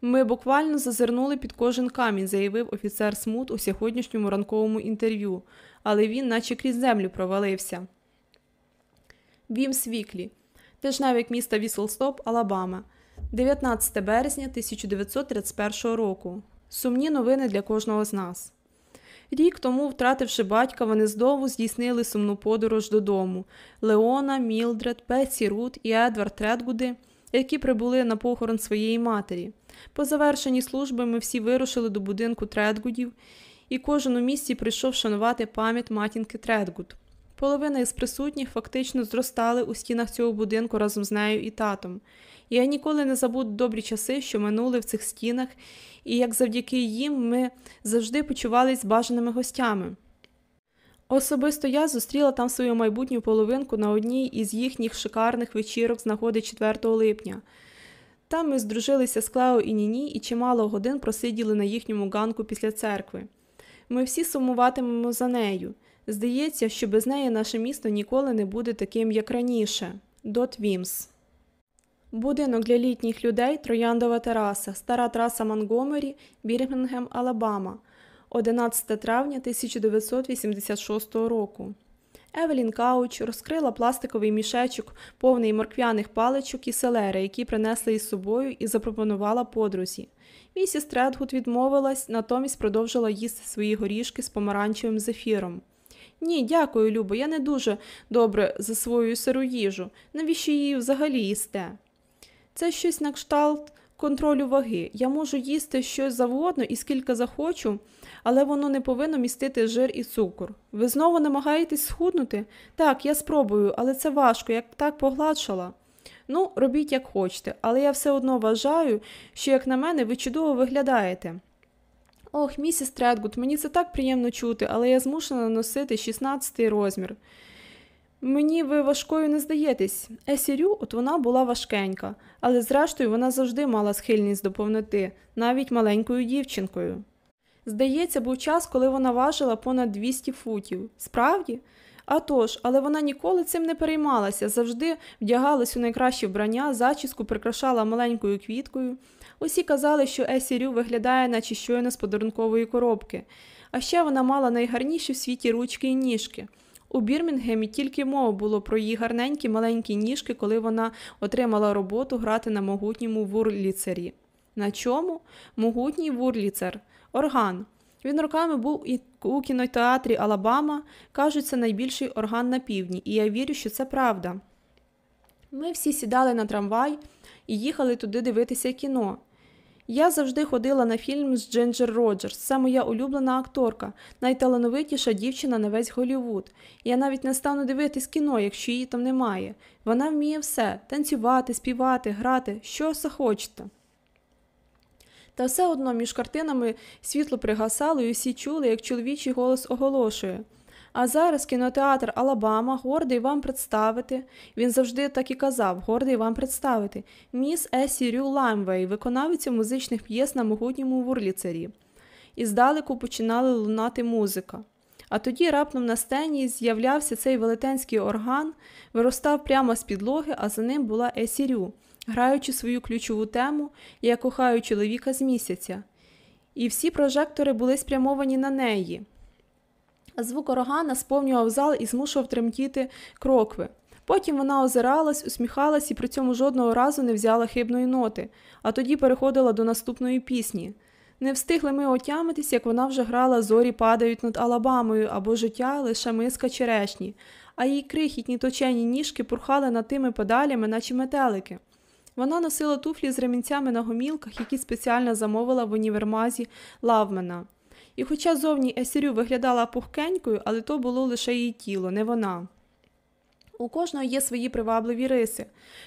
Ми буквально зазирнули під кожен камінь, заявив офіцер Смут у сьогоднішньому ранковому інтерв'ю, але він, наче крізь землю, провалився. Вімс Віклі, тижневик міста Вісл-Стоп, Алабама, 19 березня 1931 року. Сумні новини для кожного з нас. Рік тому, втративши батька, вони знову здійснили сумну подорож додому Леона, Мілдред, Петсі Рут і Едвард Тредгуди, які прибули на похорон своєї матері. По завершенні служби ми всі вирушили до будинку Тредгудів, і кожен у місті прийшов шанувати пам'ять матінки Тредгуд. Половина із присутніх фактично зростали у стінах цього будинку разом з нею і татом. Я ніколи не забуду добрі часи, що минули в цих стінах, і як завдяки їм ми завжди почувались бажаними гостями. Особисто я зустріла там свою майбутню половинку на одній із їхніх шикарних вечірок з нагоди 4 липня. Там ми здружилися з Клео і Ніні і чимало годин просиділи на їхньому ганку після церкви. Ми всі сумуватимемо за нею. Здається, що без неї наше місто ніколи не буде таким, як раніше. Дот Вімс. Будинок для літніх людей Трояндова тераса, стара траса Монгомері, Бірмінгем, Алабама, 11 травня 1986 року. Евелін Кауч розкрила пластиковий мішечок, повний морквяних паличок і селери, які принесли із собою, і запропонувала подрузі. Місіс Тредгуд відмовилась, натомість продовжила їсти свої горішки з помаранчевим зефіром. Ні, дякую, любо, я не дуже добре засвоюю сиру їжу. Навіщо її взагалі їсти? Це щось на кшталт контролю ваги. Я можу їсти щось завгодно і скільки захочу, але воно не повинно містити жир і цукор. Ви знову намагаєтесь схуднути? Так, я спробую, але це важко, як так погладшала. Ну, робіть, як хочете, але я все одно вважаю, що, як на мене, ви чудово виглядаєте. Ох, місіс Тредгуд, мені це так приємно чути, але я змушена носити 16 розмір. Мені ви важкою не здаєтесь. Ессі Рю, от вона була важкенька, але зрештою вона завжди мала схильність до повноти, навіть маленькою дівчинкою. Здається, був час, коли вона важила понад 200 фунтів. Справді? А тож, але вона ніколи цим не переймалася, завжди вдягалась у найкраще вбрання, зачіску прикрашала маленькою квіткою. Усі казали, що Есірю виглядає, наче щойно з подарункової коробки, а ще вона мала найгарніші в світі ручки і ніжки. У Бірмінгемі тільки мова було про її гарненькі маленькі ніжки, коли вона отримала роботу грати на могутньому вурліцері. На чому? Могутній вурліцер, орган. Він роками був і у кінотеатрі Алабама, кажуть, це найбільший орган на півдні, і я вірю, що це правда. Ми всі сідали на трамвай і їхали туди дивитися кіно. Я завжди ходила на фільм з Джинджер Роджерс. Це моя улюблена акторка, найталановитіша дівчина на весь Голівуд. Я навіть не стану дивитись кіно, якщо її там немає. Вона вміє все танцювати, співати, грати, що захочете. Та все одно між картинами світло пригасало, і усі чули, як чоловічий голос оголошує. А зараз кінотеатр Алабама гордий вам представити. Він завжди так і казав, гордий вам представити. Міс Есі Рю Лаймвей, виконавиця музичних п'єс на могутньому вурліцері. І здалеку починала лунати музика. А тоді раптом на сцені з'являвся цей велетенський орган, виростав прямо з підлоги, а за ним була Есі Рю, граючи свою ключову тему Я кохаю чоловіка з місяця. І всі прожектори були спрямовані на неї. Звук органа сповнював зал і змушував тремтіти крокви. Потім вона озиралась, усміхалась і при цьому жодного разу не взяла хибної ноти, а тоді переходила до наступної пісні. Не встигли ми отямитись, як вона вже грала зорі падають над Алабамою або життя лише миска черешні, а її крихітні точені ніжки пурхали над тими педалями, наче метелики. Вона носила туфлі з ремінцями на гомілках, які спеціально замовила в універмазі Лавмена. І хоча зовні Есірю виглядала пухкенькою, але то було лише її тіло, не вона. У кожного є свої привабливі риси.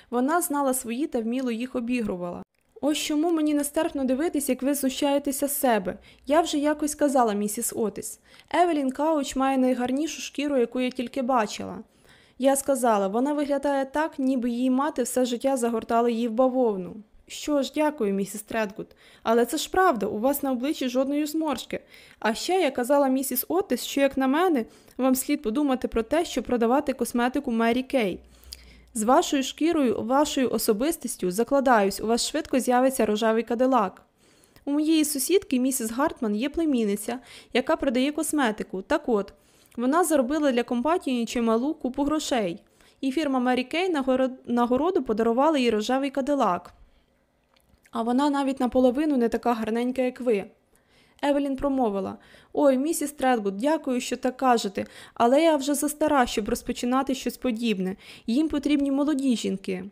Вона знала свої та вміло їх обігрувала. Ось чому мені нестерпно дивитись, як ви знущаєтеся з себе. Я вже якось казала місіс Отис. Евелін Кауч має найгарнішу шкіру, яку я тільки бачила. Я сказала, вона виглядає так, ніби її мати все життя загортала її в бавовну. Що ж, дякую, місіс Тредгуд. Але це ж правда, у вас на обличчі жодної зморшки. А ще я казала місіс Отис, що, як на мене, вам слід подумати про те, щоб продавати косметику Мері Кей. З вашою шкірою, вашою особистістю, закладаюсь, у вас швидко з'явиться рожевий кадилак. У моєї сусідки, місіс Гартман, є племінниця, яка продає косметику. Так от, вона заробила для компанії чималу купу грошей, і фірма Мері Кей в нагороду подарувала їй рожевий кадилак. А вона навіть наполовину не така гарненька, як ви. Евелін промовила Ой, місіс Тредгуд, дякую, що так кажете, але я вже застара, щоб розпочинати щось подібне. Їм потрібні молоді жінки.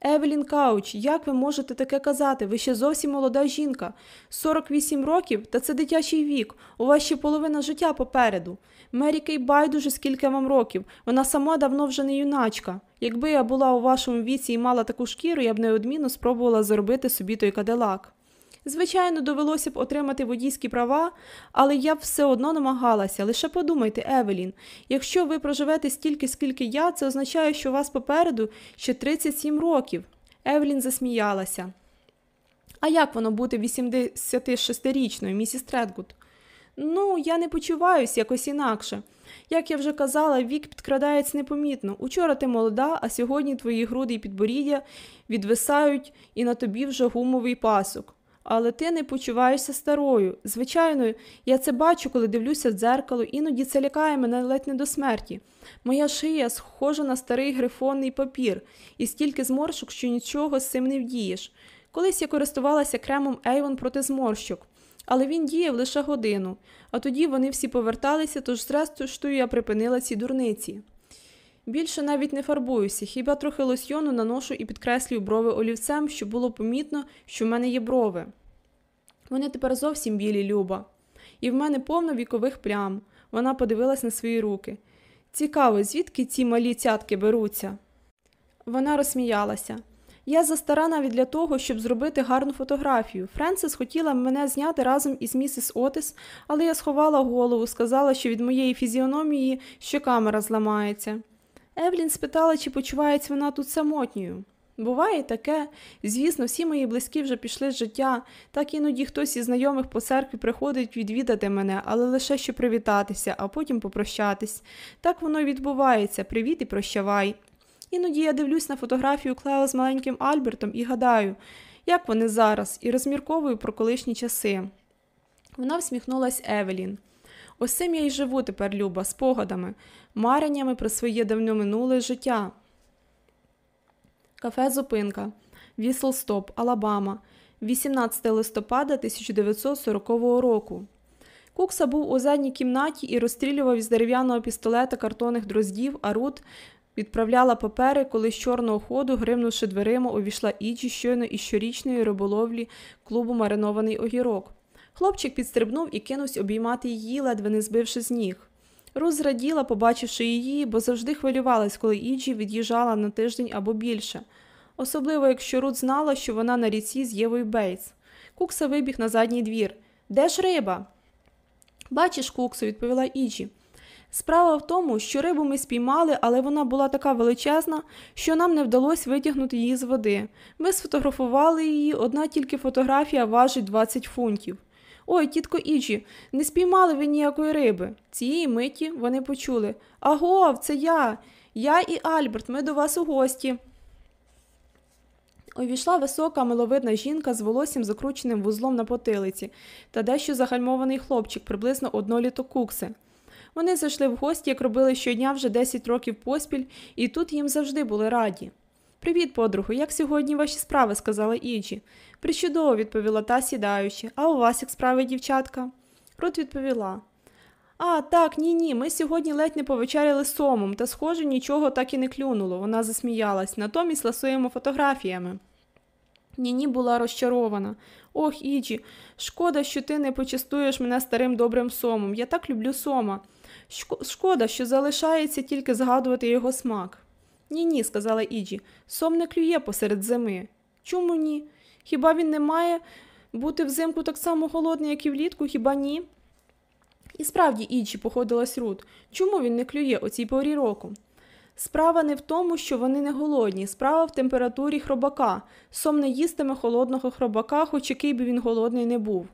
Евелін Кауч, як ви можете таке казати? Ви ще зовсім молода жінка. 48 років, та це дитячий вік, у вас ще половина життя попереду. Мері Кей байдуже, скільки вам років, вона сама давно вже не юначка. Якби я була у вашому віці і мала таку шкіру, я б неодмінно спробувала заробити собі той кадилак. Звичайно, довелося б отримати водійські права, але я б все одно намагалася. Лише подумайте, Евелін, якщо ви проживете стільки, скільки я, це означає, що у вас попереду ще 37 років. Евелін засміялася. А як воно бути 86-річною, місіс Тредгуд? Ну, я не почуваюся якось інакше. Як я вже казала, вік підкрадається непомітно. Учора ти молода, а сьогодні твої груди і підборіддя відвисають і на тобі вже гумовий пасок але ти не почуваєшся старою. Звичайно, я це бачу, коли дивлюся в дзеркало, іноді це лякає мене ледь не до смерті. Моя шия схожа на старий грифонний папір, і стільки зморшок, що нічого з цим не вдієш. Колись я користувалася кремом Ейвон проти зморщок, але він діяв лише годину, а тоді вони всі поверталися, тож зрештою я припинила ці дурниці. Більше навіть не фарбуюся, хіба трохи лосьйону наношу і підкреслюю брови олівцем, щоб було помітно, що в мене є брови. Вони тепер зовсім білі, Люба, і в мене повно вікових плям. Вона подивилась на свої руки. Цікаво, звідки ці малі цятки беруться? Вона розсміялася. Я застара навіть для того, щоб зробити гарну фотографію. Френсис хотіла мене зняти разом із місіс Отис, але я сховала голову, сказала, що від моєї фізіономії ще камера зламається. Евлін спитала, чи почувається вона тут самотньою. Буває таке, звісно, всі мої близькі вже пішли з життя, так іноді хтось із знайомих по церкві приходить відвідати мене, але лише щоб привітатися, а потім попрощатись. Так воно й відбувається привіт і прощавай. Іноді я дивлюсь на фотографію Клео з маленьким Альбертом і гадаю, як вони зараз, і розмірковую про колишні часи. Вона всміхнулась Евелін. Ось я й живу тепер, Люба, спогадами, мареннями про своє давно минуле життя. Кафе Зупинка, Віслстоп, Алабама, 18 листопада 1940 року. Кукса був у задній кімнаті і розстрілював із дерев'яного пістолета картонних дроздів, а Рут відправляла папери, коли з чорного ходу, гримнувши дверима, увійшла Іджі щойно із щорічної риболовлі клубу Маринований огірок. Хлопчик підстрибнув і кинувся обіймати її, ледве не збивши з ніг. Рус зраділа, побачивши її, бо завжди хвилювалась, коли Іджі від'їжджала на тиждень або більше, особливо якщо Рут знала, що вона на ріці з Євою Бейтс. Кукса вибіг на задній двір. Де ж риба? Бачиш, Куксу, відповіла Іджі. Справа в тому, що рибу ми спіймали, але вона була така величезна, що нам не вдалося витягнути її з води. Ми сфотографували її, одна тільки фотографія важить 20 фунтів. Ой, тітко Іджі, не спіймали ви ніякої риби. Цієї миті вони почули Агов, це я. Я і Альберт, ми до вас у гості. Увійшла висока, миловидна жінка з волоссям закрученим вузлом на потилиці та дещо загальмований хлопчик, приблизно одноліто кукси. Вони зайшли в гості, як робили щодня вже 10 років поспіль, і тут їм завжди були раді. Привіт, подругу, як сьогодні ваші справи? сказала Іджі. Причудово, відповіла та сідаючи. А у вас як справи, дівчатка? Рут відповіла. А, так, ні, ні. Ми сьогодні ледь не повечеряли сомом, та, схоже, нічого так і не клюнуло. Вона засміялась, натомість ласуємо фотографіями. Ніні була розчарована. Ох, Іджі, шкода, що ти не почастуєш мене старим добрим сомом. Я так люблю сома. Шкода, що залишається тільки згадувати його смак. Ні, ні, сказала Іджі, сом не клює посеред зими. Чому ні? Хіба він не має бути взимку так само голодний, як і влітку, хіба ні? І справді Іджі походилась Рут. Чому він не клює о цій порі року? Справа не в тому, що вони не голодні, справа в температурі хробака. Сом не їстиме холодного хробака, хоч який би він голодний не був.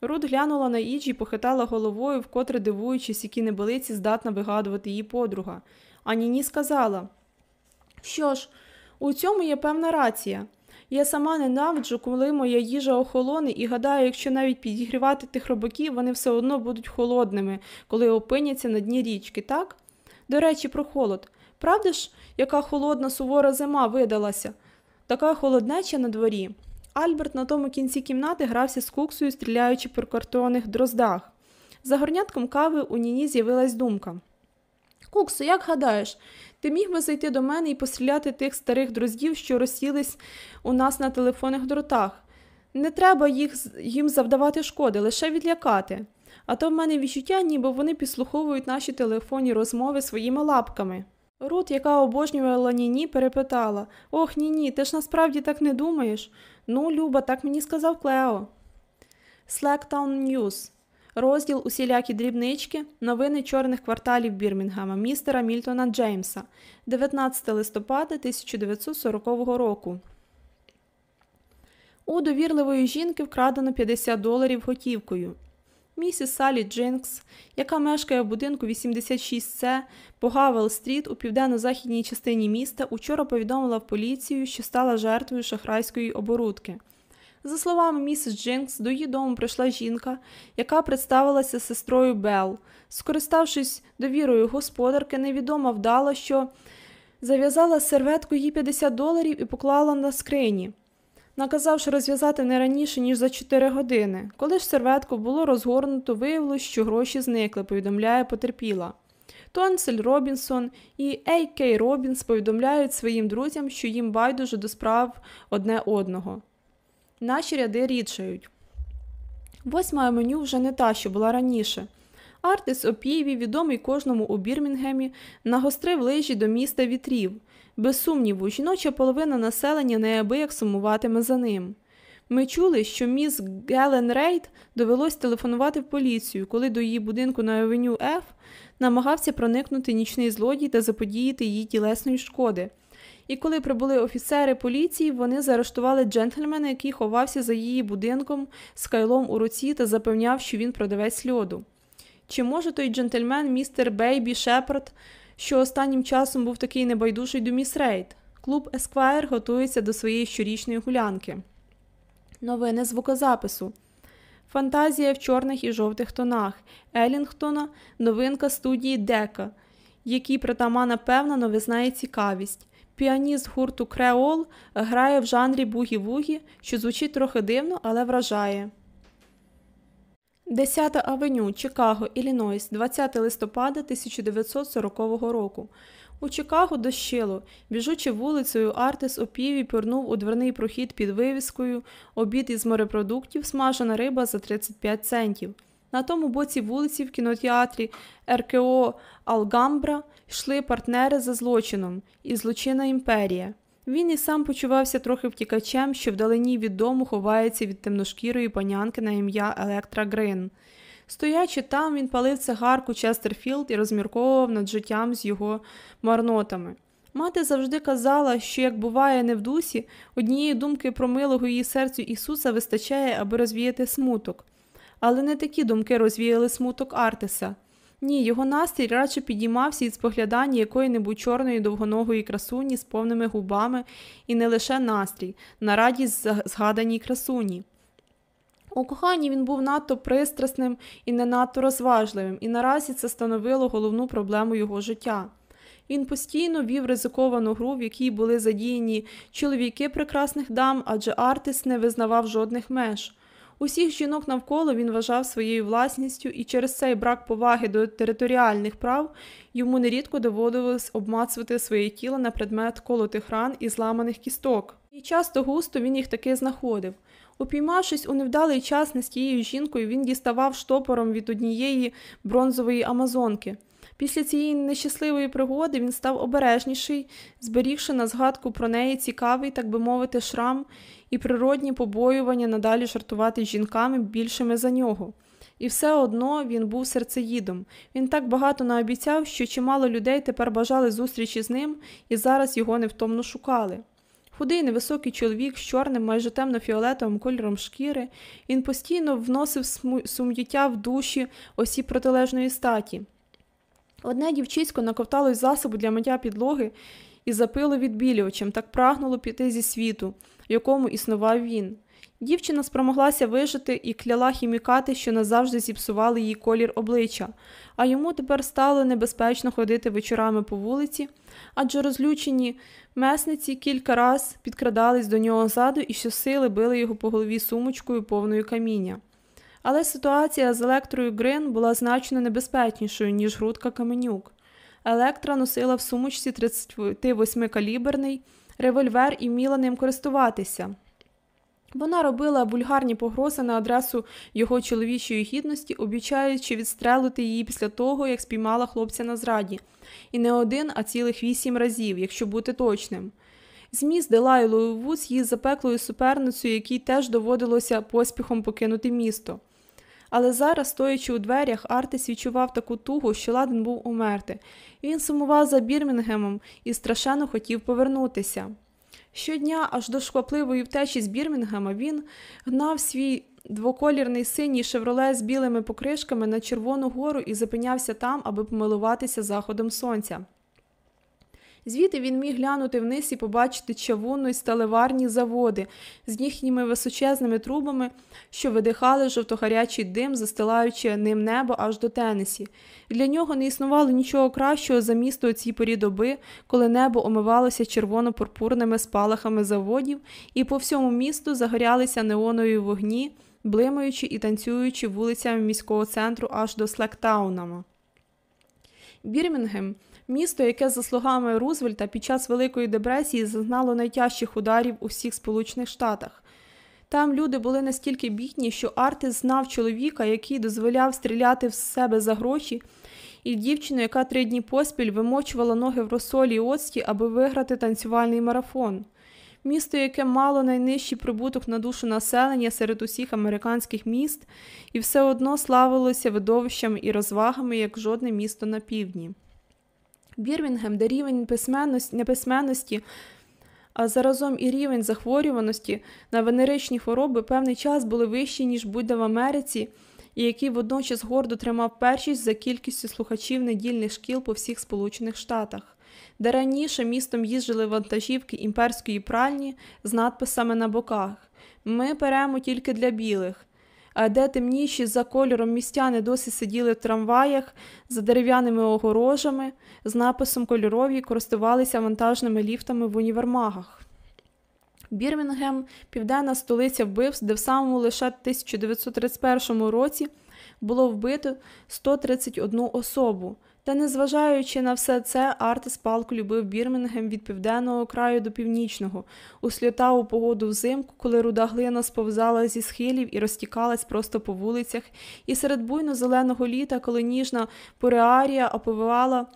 Рут глянула на Іджі і похитала головою, вкотре дивуючись, які небелиці здатна вигадувати її подруга. А Ніні сказала що ж, у цьому є певна рація. Я сама ненавиджу, коли моя їжа охолоне, і гадаю, якщо навіть підігрівати тих робоків, вони все одно будуть холодними, коли опиняться на дні річки, так? До речі, про холод. Правда ж, яка холодна сувора зима видалася? Така холоднеча на дворі. Альберт на тому кінці кімнати грався з куксою, стріляючи по картонних дроздах. За горнятком кави у Ніні з'явилась думка. Куксо, як гадаєш, ти міг би зайти до мене і постріляти тих старих дроздів, що розсілись у нас на телефонних дротах. Не треба їх, їм завдавати шкоди, лише відлякати. А то в мене відчуття, ніби вони підслуховують наші телефонні розмови своїми лапками. Рут, яка обожнювала Ніні, перепитала Ох, ні ні, ти ж насправді так не думаєш? Ну, Люба, так мені сказав Клео. Slacktown News Розділ усілякі дрібнички, новини чорних кварталів Бірмінгема, містера Мільтона Джеймса, 19 листопада 1940 року. У довірливої жінки вкрадено 50 доларів готівкою. Місіс Салі Джинкс, яка мешкає в будинку 86С по Гавел-стріт у південно-західній частині міста, учора повідомила в поліцію, що стала жертвою шахрайської оборудки. За словами місіс Джинкс, до її дому прийшла жінка, яка представилася сестрою Белл. Скориставшись довірою господарки, невідома вдала, що зав'язала в серветку її 50 доларів і поклала на скрині, наказавши розв'язати не раніше, ніж за 4 години. Коли ж серветку було розгорнуто, виявилось, що гроші зникли, повідомляє потерпіла. Тонсель Робінсон і Ей Кей Робінс повідомляють своїм друзям, що їм байдуже до справ одне одного наші ряди рідшають. Восьма меню вже не та, що була раніше. Артис Опієві, відомий кожному у Бірмінгемі, нагострив лижі до міста вітрів. Без сумніву, жіноча половина населення неабияк сумуватиме за ним. Ми чули, що міс Гелен Рейд довелось телефонувати в поліцію, коли до її будинку на авеню Ф намагався проникнути нічний злодій та заподіяти їй тілесної шкоди. І коли прибули офіцери поліції, вони заарештували джентльмена, який ховався за її будинком з кайлом у руці та запевняв, що він продавець льоду. Чи може той джентльмен, містер Бейбі Шепард, що останнім часом був такий небайдужий до міс Рейд? Клуб Есквайр готується до своєї щорічної гулянки. Новини звукозапису. Фантазія в чорних і жовтих тонах Елінгтона, новинка студії Дека, якій притамана певна новизна і цікавість. Піаніст гурту Креол грає в жанрі бугі-вугі, що звучить трохи дивно, але вражає. 10 авеню, Чикаго, Іллінойс, 20 листопада 1940 року. У Чикаго дощило. Біжучи вулицею, Артис опіві пірнув у дверний прохід під вивіскою, обід із морепродуктів, смажена риба за 35 центів. На тому боці вулиці в кінотеатрі РКО Алгамбра йшли партнери за злочином і злочинна імперія. Він і сам почувався трохи втікачем, що вдалині від дому ховається від темношкірої панянки на ім'я Електра Грин. Стоячи там, він палив цигарку Честерфілд і розмірковував над життям з його марнотами. Мати завжди казала, що, як буває не в дусі, однієї думки про милого її серцю Ісуса вистачає, аби розвіяти смуток. Але не такі думки розвіяли смуток Артеса. Ні, його настрій радше підіймався від споглядання якої-небудь чорної довгоногої красуні з повними губами, і не лише настрій, на радість згаданій красуні. У коханні він був надто пристрасним і не надто розважливим, і наразі це становило головну проблему його життя. Він постійно вів ризиковану гру, в якій були задіяні чоловіки прекрасних дам, адже Артис не визнавав жодних меж. Усіх жінок навколо він вважав своєю власністю, і через цей брак поваги до територіальних прав йому нерідко доводилось обмацувати своє тіло на предмет колотих ран і зламаних кісток. І часто густо він їх таки знаходив. Упіймавшись у невдалий час не з тією жінкою, він діставав штопором від однієї бронзової амазонки. Після цієї нещасливої пригоди він став обережніший, зберігши на згадку про неї цікавий, так би мовити, шрам і природні побоювання надалі жартувати з жінками більшими за нього. І все одно він був серцеїдом. Він так багато наобіцяв, що чимало людей тепер бажали зустрічі з ним і зараз його невтомно шукали. Худий невисокий чоловік з чорним, майже темно-фіолетовим кольором шкіри, він постійно вносив сум'яття в душі осіб протилежної статі. Одне дівчисько наковталось засобу для миття підлоги і запило відбілювачем, так прагнуло піти зі світу, в якому існував він. Дівчина спромоглася вижити і кляла хімікати, що назавжди зіпсували її колір обличчя, а йому тепер стало небезпечно ходити вечорами по вулиці, адже розлючені месниці кілька раз підкрадались до нього ззаду і щосили били його по голові сумочкою повною каміння. Але ситуація з електрою Грин була значно небезпечнішою, ніж грудка Каменюк. Електра носила в сумочці 38-каліберний револьвер і вміла ним користуватися. Вона робила бульгарні погрози на адресу його чоловічої гідності, обіцяючи відстрелити її після того, як спіймала хлопця на зраді, і не один, а цілих вісім разів, якщо бути точним. Зміст Делайлою Вуз її запеклою суперницею, якій теж доводилося поспіхом покинути місто. Але зараз, стоячи у дверях, Артис відчував таку тугу, що ладен був умерти. Він сумував за Бірмінгемом і страшенно хотів повернутися. Щодня, аж до шквапливої втечі з Бірмінгема, він гнав свій двоколірний синій шевроле з білими покришками на Червону гору і зупинявся там, аби помилуватися заходом сонця. Звідти він міг глянути вниз і побачити чавунну й сталеварні заводи з їхніми височезними трубами, що видихали жовтогарячий дим, застилаючи ним небо аж до Тенесі. Для нього не існувало нічого кращого за місто у цій порі доби, коли небо омивалося червоно-пурпурними спалахами заводів, і по всьому місту загорялися неонові вогні, блимаючи і танцюючи вулицями міського центру аж до Слектаунама. Бірмінгем – Місто, яке, за слугами Рузвельта, під час Великої депресії зазнало найтяжчих ударів у всіх Сполучених Штатах. Там люди були настільки бідні, що Артис знав чоловіка, який дозволяв стріляти в себе за гроші, і дівчину, яка три дні поспіль вимочувала ноги в розсолі і оцті, аби виграти танцювальний марафон. Місто, яке мало найнижчий прибуток на душу населення серед усіх американських міст, і все одно славилося видовищами і розвагами, як жодне місто на півдні. Бірмінгем, де рівень письменності, неписьменності, а заразом і рівень захворюваності на венеричні хвороби певний час були вищі, ніж будь-де в Америці, і який водночас гордо тримав першість за кількістю слухачів недільних шкіл по всіх Сполучених Штатах, де раніше містом їздили вантажівки імперської пральні з надписами на боках Ми беремо тільки для білих де темніші за кольором містяни досі сиділи в трамваях за дерев'яними огорожами, з написом кольорові користувалися вантажними ліфтами в універмагах. Бірмінгем південна столиця вбивств, де в самому лише 1931 році було вбито 131 особу. Та, незважаючи на все це, Артес палку любив Бірмінгем від південного краю до північного, услітав у погоду взимку, коли руда глина сповзала зі схилів і розтікалась просто по вулицях, і серед буйно зеленого літа, коли ніжна пореарія оповивала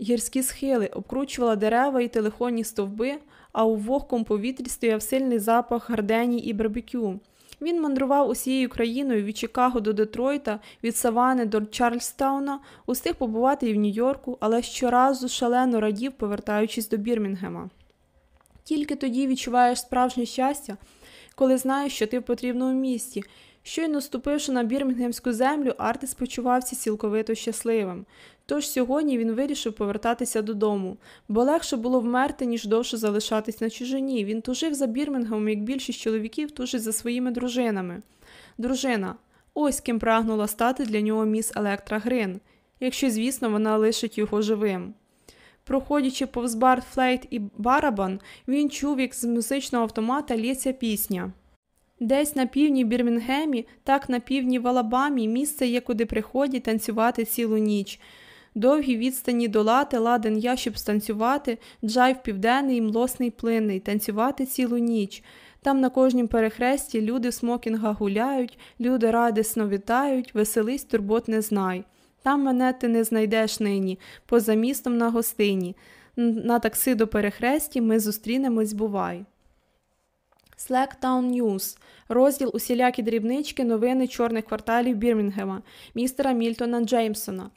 гірські схили, обкручувала дерева і телефонні стовби, а у вогкому повітрі стояв сильний запах гардені і барбекю. Він мандрував усією країною від Чикаго до Детройта, від Савани до Чарльстауна, устиг побувати і в Нью-Йорку, але щоразу шалено радів, повертаючись до Бірмінгема. Тільки тоді відчуваєш справжнє щастя, коли знаєш, що ти в потрібному місті, Щойно ступивши на бірмінгемську землю, Артис почувався цілковито щасливим. Тож сьогодні він вирішив повертатися додому, бо легше було вмерти, ніж довше залишатись на чужині. Він тужив за Бірмінгемом, як більшість чоловіків тужить за своїми дружинами. Дружина ось ким прагнула стати для нього міс Електра Грин, якщо, звісно, вона лишить його живим. Проходячи повз бар Флейта і барабан, він чув, як з музичного автомата лється пісня. Десь на півдні в Бірмінгемі, так на півдні в Алабамі місце є, куди приходять танцювати цілу ніч. Довгі відстані долати, ладен я, щоб станцювати, джайв південний, млосний плинний, танцювати цілу ніч. Там на кожнім перехресті люди в смокінгах гуляють, люди радісно вітають, веселись, турбот не знай. Там мене ти не знайдеш нині, поза містом на гостині. На таксі до перехрестя ми зустрінемось, бувай. Slagtown News – розділ усілякі дрібнички новини чорних кварталів Бірмінгема, містера Мільтона Джеймса,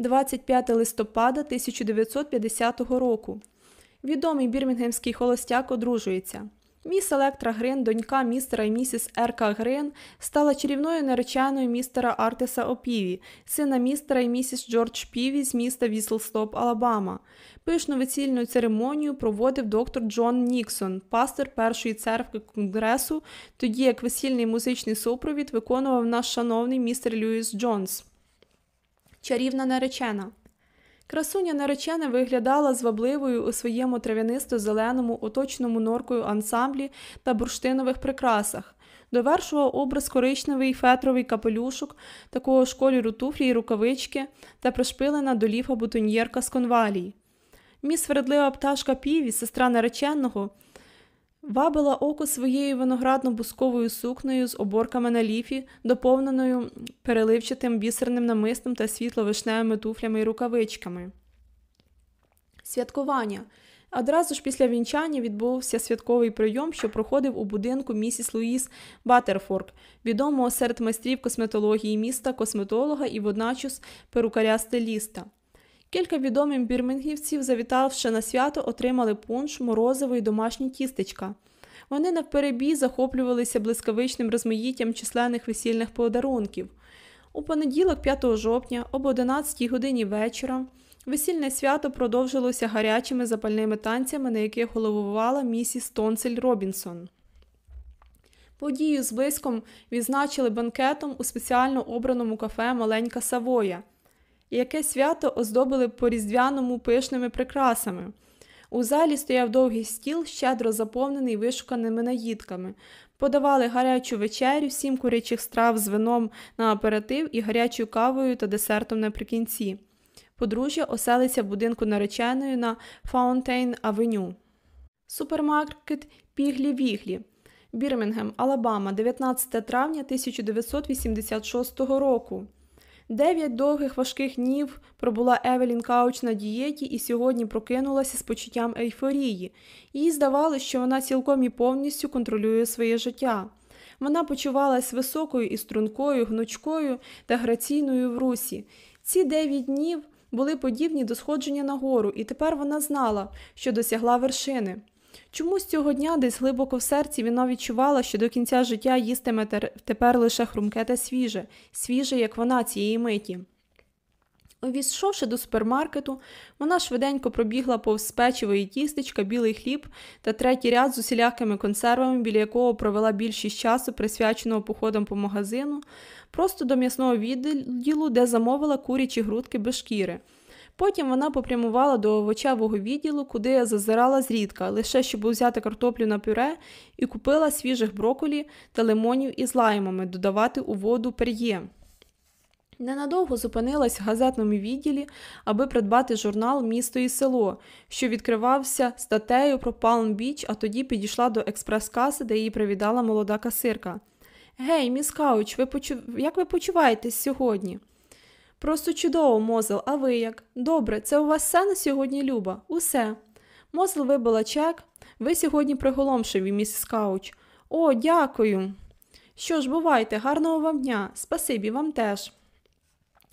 25 листопада 1950 року. Відомий бірмінгемський холостяк одружується. Міс Електра Грин, донька містера і місіс Ерка Грин, стала чарівною нареченою містера Артиса О. Піві, сина містера і місіс Джордж Піві з міста Вісл-Стоп, Алабама. Пишну весільну церемонію проводив доктор Джон Ніксон, пастор Першої церкви Конгресу, тоді як весільний музичний супровід виконував наш шановний містер Льюіс Джонс. Чарівна наречена. Красуня наречена виглядала звабливою у своєму трав'янисто-зеленому, оточеному норкою ансамблі та бурштинових прикрасах. Довершував образ коричневий фетровий капелюшок, такого ж кольору туфлі й рукавички та пришпилена до ліфа бутоньєрка з конвалій. Міс вередлива пташка піві, сестра нареченого, вабила око своєю виноградно-бусковою сукнею з оборками на ліфі, доповненою переливчатим бісерним намистом та світло-вишневими туфлями й рукавичками. Святкування. Одразу ж після вінчання відбувся святковий прийом, що проходив у будинку місіс Луїс Баттерфорк, відомого серед майстрів косметології міста, косметолога і водночас перукаря стиліста. Кілька відомих бірмінгівців, завітавши на свято, отримали пунш, морозиво і домашні тістечка. Вони навперебій захоплювалися блискавичним розмаїттям численних весільних подарунків. У понеділок, 5 жовтня, об 11 годині вечора, весільне свято продовжилося гарячими запальними танцями, на яких головувала місіс Тонсель Робінсон. Подію з блиском відзначили банкетом у спеціально обраному кафе Маленька Савоя яке свято оздобили по різдвяному пишними прикрасами. У залі стояв довгий стіл, щедро заповнений вишуканими наїдками. Подавали гарячу вечерю, сім курячих страв з вином на аперитив і гарячою кавою та десертом наприкінці. Подружжя оселиться в будинку нареченої на Фаунтейн Авеню. Супермаркет Піглі Віглі. Бірмінгем, Алабама, 19 травня 1986 року. Дев'ять довгих важких днів пробула Евелін Кауч на дієті і сьогодні прокинулася з почуттям ейфорії. Їй здавалося, що вона цілком і повністю контролює своє життя. Вона почувалась високою і стрункою, гнучкою та граційною в русі. Ці дев'ять днів були подібні до сходження на гору, і тепер вона знала, що досягла вершини. Чомусь цього дня десь глибоко в серці вона відчувала, що до кінця життя їстиме тепер лише хрумке та свіже, свіже, як вона цієї миті. Увійшовши до супермаркету, вона швиденько пробігла повз печиво і тістечка, білий хліб та третій ряд з усілякими консервами, біля якого провела більшість часу, присвяченого походам по магазину, просто до м'ясного відділу, де замовила курячі грудки без шкіри. Потім вона попрямувала до овочевого відділу, куди я зазирала зрідка, лише щоб взяти картоплю на пюре і купила свіжих броколі та лимонів із лаймами, додавати у воду пер'є. Ненадовго зупинилась в газетному відділі, аби придбати журнал Місто і село, що відкривався статтею про Палм Біч, а тоді підійшла до експрес-каси, де її привідала молода касирка. Гей, міс Кауч, ви почу... як ви почуваєтесь сьогодні? Просто чудово, Мозел, а ви як? Добре, це у вас все на сьогодні, Люба? Усе. Мозел вибила чек. Ви сьогодні приголомшиві, місіс Кауч. О, дякую. Що ж, бувайте, гарного вам дня, спасибі вам теж.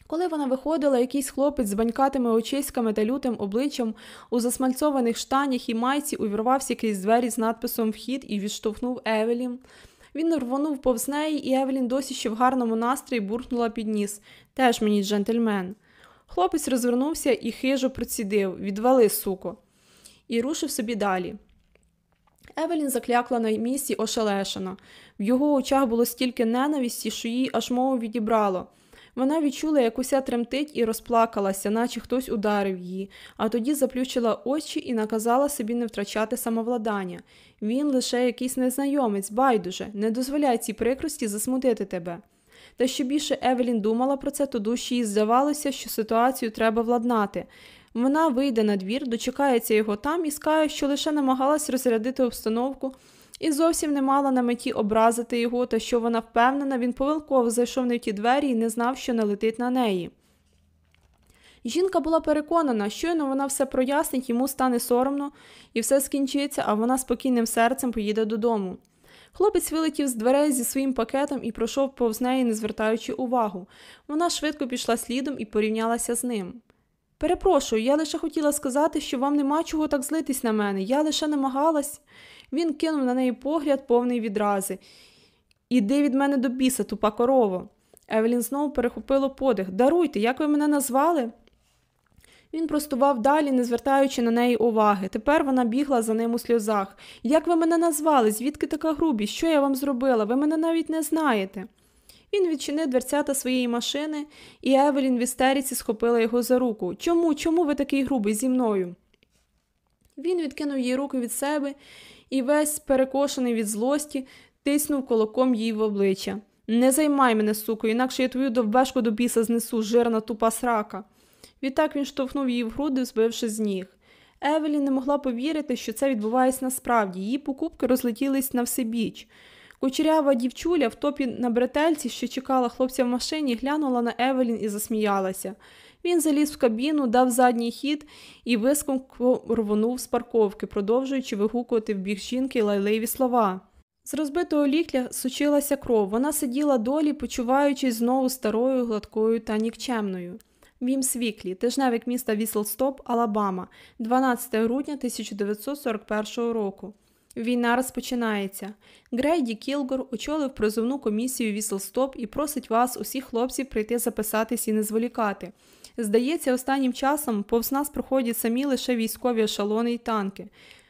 Коли вона виходила, якийсь хлопець з банькатими очиськами та лютим обличчям у засмальцованих штанях і майці увірвався крізь двері з надписом Вхід і відштовхнув Евелін. Він рвонув повз неї, і Евелін досі ще в гарному настрої буркнула під ніс. Теж мені джентльмен. Хлопець розвернувся і хижо процідив відвали, суко, і рушив собі далі. Евелін заклякла на місці ошелешено. В його очах було стільки ненависті, що її аж мову відібрало. Вона відчула, як уся тремтить і розплакалася, наче хтось ударив її, а тоді заплющила очі і наказала собі не втрачати самовладання. Він лише якийсь незнайомець, байдуже, не дозволяй цій прикрості засмутити тебе. Та що більше Евелін думала про це, то душі їй здавалося, що ситуацію треба владнати. Вона вийде на двір, дочекається його там і скаже, що лише намагалась розрядити обстановку і зовсім не мала на меті образити його, та що вона впевнена, він повелково зайшов не в ті двері і не знав, що налетить на неї. Жінка була переконана, щойно вона все прояснить, йому стане соромно і все скінчиться, а вона спокійним серцем поїде додому. Хлопець вилетів з дверей зі своїм пакетом і пройшов повз неї, не звертаючи увагу. Вона швидко пішла слідом і порівнялася з ним. Перепрошую, я лише хотіла сказати, що вам нема чого так злитись на мене. Я лише намагалась. Він кинув на неї погляд, повний відрази. Іди від мене до біса, тупа корова. Евелін знову перехопило подих. Даруйте, як ви мене назвали? Він простував далі, не звертаючи на неї уваги. Тепер вона бігла за ним у сльозах. Як ви мене назвали? Звідки така грубість? Що я вам зробила? Ви мене навіть не знаєте. Він відчинив дверцята своєї машини, і Евелін в істериці схопила його за руку. Чому, чому ви такий грубий зі мною? Він відкинув її руки від себе і, весь перекошений від злості, тиснув колоком їй в обличчя. Не займай мене, суко, інакше я твою довбешку до біса знесу, жирна тупа срака. Відтак він штовхнув її в груди, збивши з ніг. Евелін не могла повірити, що це відбувається насправді. Її покупки розлетілись на всебіч. Кучерява дівчуля в топі на бретельці, що чекала хлопця в машині, глянула на Евелін і засміялася. Він заліз в кабіну, дав задній хід і виском рвонув з парковки, продовжуючи вигукувати в біг жінки лайливі слова. З розбитого лікля сучилася кров. Вона сиділа долі, почуваючись знову старою, гладкою та нікчемною. Вімс Віклі, тижневик міста Віселстоп, Алабама, 12 грудня 1941 року. Війна розпочинається. Грейді Кілгор очолив призовну комісію Віселстоп і просить вас, усіх хлопців, прийти записатись і не зволікати. Здається, останнім часом повз нас проходять самі лише військові ешелони і танки.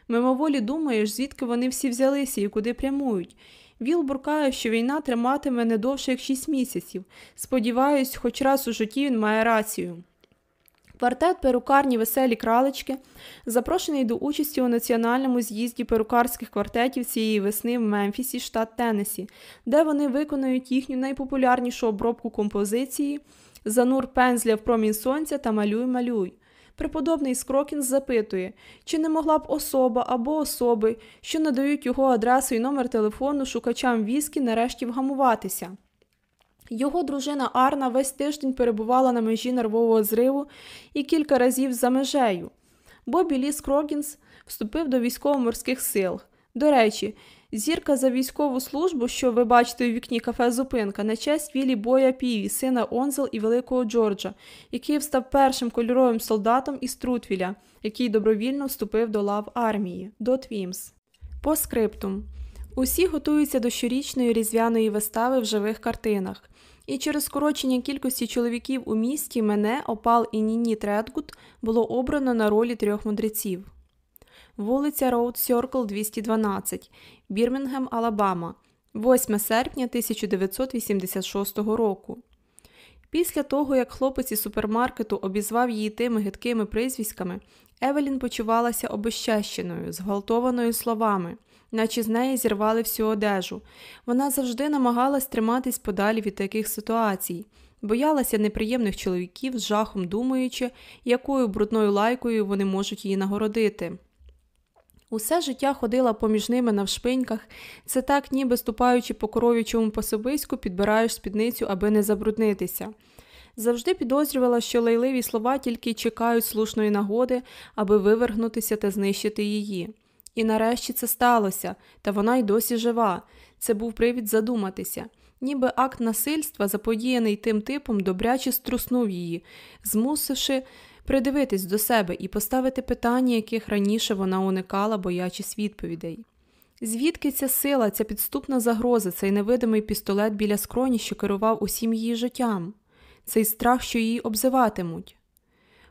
Мимоволі думаєш, звідки вони всі взялися і куди прямують. Вілбур каже, що війна триматиме не довше як шість місяців. Сподіваюсь, хоч раз у житті він має рацію. Квартет перукарні веселі кралечки запрошений до участі у національному з'їзді перукарських квартетів цієї весни в Мемфісі, штат Теннесі, де вони виконують їхню найпопулярнішу обробку композиції Занур пензля в промінь сонця та малюй малюй. Преподобний Скроґінс запитує, чи не могла б особа або особи, що надають його адресу і номер телефону шукачам віскі, нарешті вгамуватися. Його дружина Арна весь тиждень перебувала на межі нервового зриву і кілька разів за межею. Бобі Ліс Крогінс вступив до військово-морських сил. До речі, зірка за військову службу, що ви бачите у вікні кафе Зупинка, на честь Вілі Боя Піві, сина Онзел і Великого Джорджа, який став першим кольоровим солдатом із Трутвіля, який добровільно вступив до лав армії. Дот Вімс. По скриптум. Усі готуються до щорічної різдвяної вистави в живих картинах. І через скорочення кількості чоловіків у місті мене, Опал і Ніні Тредгут було обрано на ролі трьох мудреців. Вулиця Роуд Сьоркл 212, Бірмінгем, Алабама, 8 серпня 1986 року. Після того, як хлопець із супермаркету обізвав її тими гидкими призвіськами, Евелін почувалася обещащеною, зґвалтованою словами наче з неї зірвали всю одежу. Вона завжди намагалась триматись подалі від таких ситуацій, боялася неприємних чоловіків, з жахом думаючи, якою брудною лайкою вони можуть її нагородити. Усе життя ходила поміж ними навшпиньках, це так, ніби ступаючи по коров'ячому пособиську, підбираєш спідницю, аби не забруднитися. Завжди підозрювала, що лайливі слова тільки чекають слушної нагоди, аби вивергнутися та знищити її. І нарешті це сталося, та вона й досі жива. Це був привід задуматися. Ніби акт насильства, заподіяний тим типом, добряче струснув її, змусивши придивитись до себе і поставити питання, яких раніше вона уникала, боячись відповідей. Звідки ця сила, ця підступна загроза, цей невидимий пістолет біля скроні, що керував усім її життям, цей страх, що її обзиватимуть?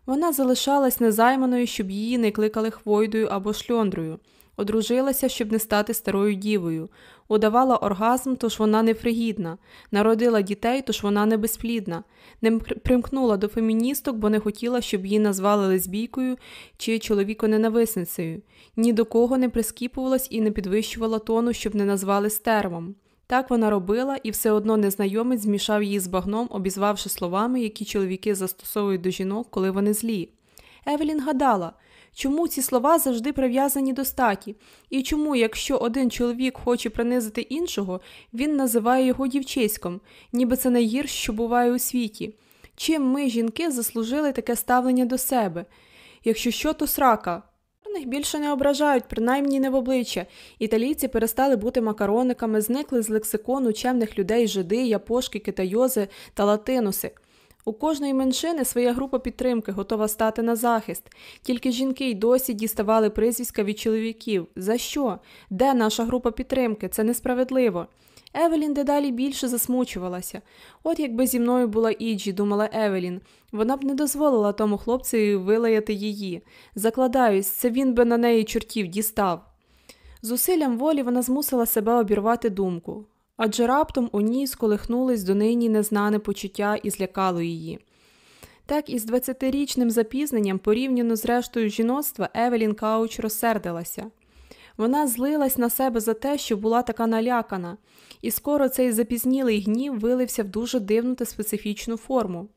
Вона залишалась незайманою, щоб її не кликали хвойдою або шльондрою. Одружилася, щоб не стати старою дівою, удавала оргазм, тож вона не фригідна, народила дітей, тож вона не безплідна, не примкнула до феміністок, бо не хотіла, щоб її назвали лесбійкою чи чоловіконенависницею, ні до кого не прискіпувалась і не підвищувала тону, щоб не назвали стервом. Так вона робила, і все одно незнайомець змішав її з багном, обізвавши словами, які чоловіки застосовують до жінок, коли вони злі. Евелін гадала, чому ці слова завжди прив'язані до статі, і чому, якщо один чоловік хоче принизити іншого, він називає його дівчиськом, ніби це найгірше, що буває у світі. Чим ми, жінки, заслужили таке ставлення до себе? Якщо що, то срака. Них більше не ображають, принаймні не в обличчя. Італійці перестали бути макарониками, зникли з лексикону чемних людей жиди, япошки, китайози та латинуси. У кожної меншини своя група підтримки готова стати на захист. Тільки жінки й досі діставали прізвиська від чоловіків. За що? Де наша група підтримки? Це несправедливо. Евелін дедалі більше засмучувалася. От якби зі мною була Іджі, думала Евелін, вона б не дозволила тому хлопцеві вилаяти її. Закладаюсь, це він би на неї чортів дістав. Зусиллям волі вона змусила себе обірвати думку, адже раптом у ній сколихнулись донині незнане почуття і злякало її. Так із 20-річним запізненням, порівняно з рештою жіноцтва, Евелін Кауч розсердилася. Вона злилась на себе за те, що була така налякана, і скоро цей запізнілий гнів вилився в дуже дивну та специфічну форму.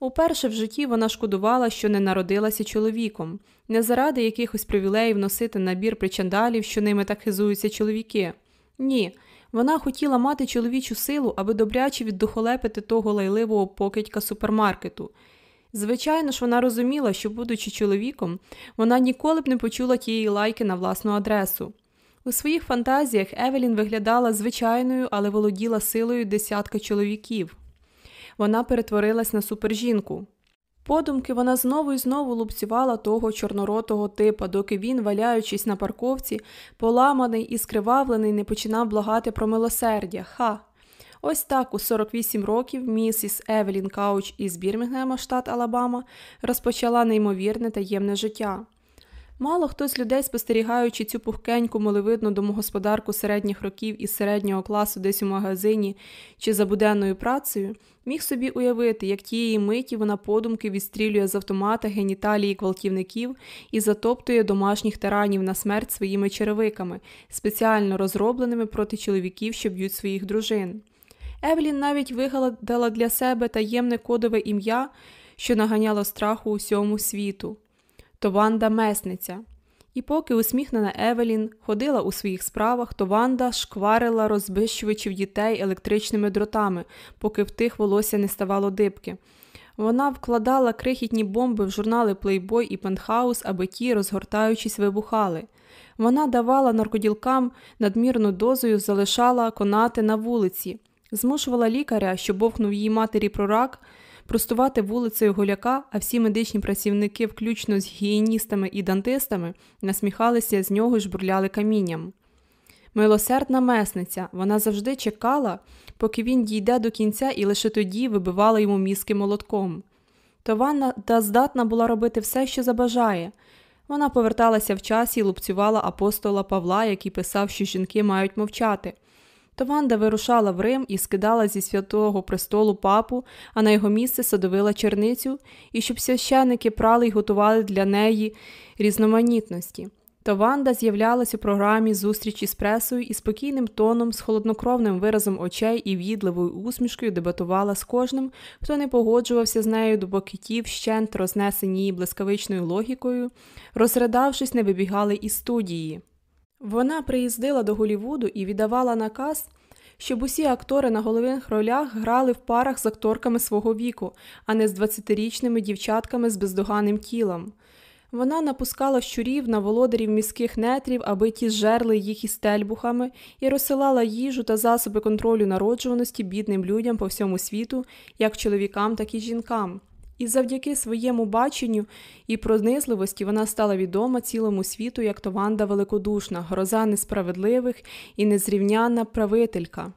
Уперше в житті вона шкодувала, що не народилася чоловіком, не заради якихось привілеїв носити набір причандалів, що ними так хизуються чоловіки. Ні, вона хотіла мати чоловічу силу, аби добряче віддухолепити того лайливого покидька супермаркету. Звичайно ж, вона розуміла, що, будучи чоловіком, вона ніколи б не почула тієї лайки на власну адресу. У своїх фантазіях Евелін виглядала звичайною, але володіла силою десятка чоловіків. Вона перетворилась на супержінку. Подумки вона знову і знову лупцювала того чорноротого типа, доки він, валяючись на парковці, поламаний і скривавлений, не починав благати про милосердя. Ха! Ось так у 48 років місіс Евелін Кауч із Бірмінгема, штат Алабама, розпочала неймовірне таємне життя. Мало хто з людей, спостерігаючи цю пухкеньку, молевидну домогосподарку середніх років із середнього класу десь у магазині чи за буденною працею, міг собі уявити, як тієї миті вона подумки відстрілює з автомата геніталії гвалтівників і затоптує домашніх тиранів на смерть своїми черевиками, спеціально розробленими проти чоловіків, що б'ють своїх дружин. Евелін навіть вигадала для себе таємне кодове ім'я, що наганяло страху усьому світу то Ванда месниця. І поки усміхнена Евелін ходила у своїх справах, то Ванда шкварила розбищувачів дітей електричними дротами, поки в тих волосся не ставало дибки. Вона вкладала крихітні бомби в журнали Playboy і Penthouse, аби ті, розгортаючись, вибухали. Вона давала наркоділкам надмірну дозою, залишала конати на вулиці, змушувала лікаря, що бовхнув її матері про рак, простувати вулицею голяка, а всі медичні працівники, включно з гігієністами і дантистами, насміхалися з нього і жбурляли камінням. Милосердна месниця, вона завжди чекала, поки він дійде до кінця і лише тоді вибивала йому мізки молотком. То ванна здатна була робити все, що забажає. Вона поверталася в часі і лупцювала апостола Павла, який писав, що жінки мають мовчати. То Ванда вирушала в Рим і скидала зі святого престолу папу, а на його місце садовила черницю, і щоб священики прали й готували для неї різноманітності. То Ванда з'являлась у програмі зустрічі з пресою і спокійним тоном, з холоднокровним виразом очей і в'їдливою усмішкою дебатувала з кожним, хто не погоджувався з нею до бокітів, щент рознесені її блискавичною логікою, розридавшись, не вибігали із студії. Вона приїздила до Голівуду і віддавала наказ, щоб усі актори на головних ролях грали в парах з акторками свого віку, а не з 20-річними дівчатками з бездоганним тілом. Вона напускала щурів на володарів міських нетрів, аби ті зжерли їх із тельбухами, і розсилала їжу та засоби контролю народжуваності бідним людям по всьому світу, як чоловікам, так і жінкам. І завдяки своєму баченню і пронизливості вона стала відома цілому світу як Тованда великодушна, гроза несправедливих і незрівнянна правителька.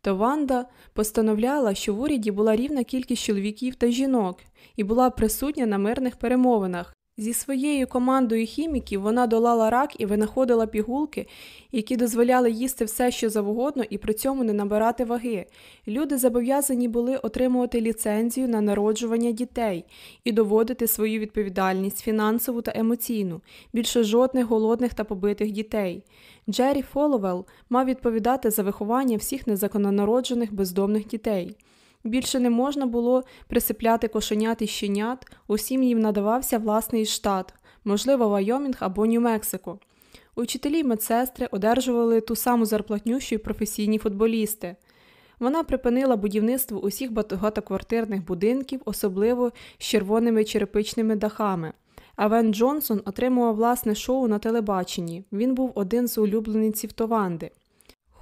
Тованда постановляла, що в уряді була рівна кількість чоловіків та жінок і була присутня на мирних перемовинах. Зі своєю командою хіміків вона долала рак і винаходила пігулки, які дозволяли їсти все, що завгодно, і при цьому не набирати ваги. Люди зобов'язані були отримувати ліцензію на народжування дітей і доводити свою відповідальність фінансову та емоційну, більше жодних голодних та побитих дітей. Джері Фоловел мав відповідати за виховання всіх незаконнонароджених бездомних дітей. Більше не можна було присипляти кошенят і щенят, усім їм надавався власний штат, можливо, Вайомінг або Нью-Мексико. Учителі й медсестри одержували ту саму зарплатню, що й професійні футболісти. Вона припинила будівництво усіх багатоквартирних будинків, особливо з червоними черепичними дахами. А Вен Джонсон отримував власне шоу на телебаченні. Він був один з улюбленців Тованди.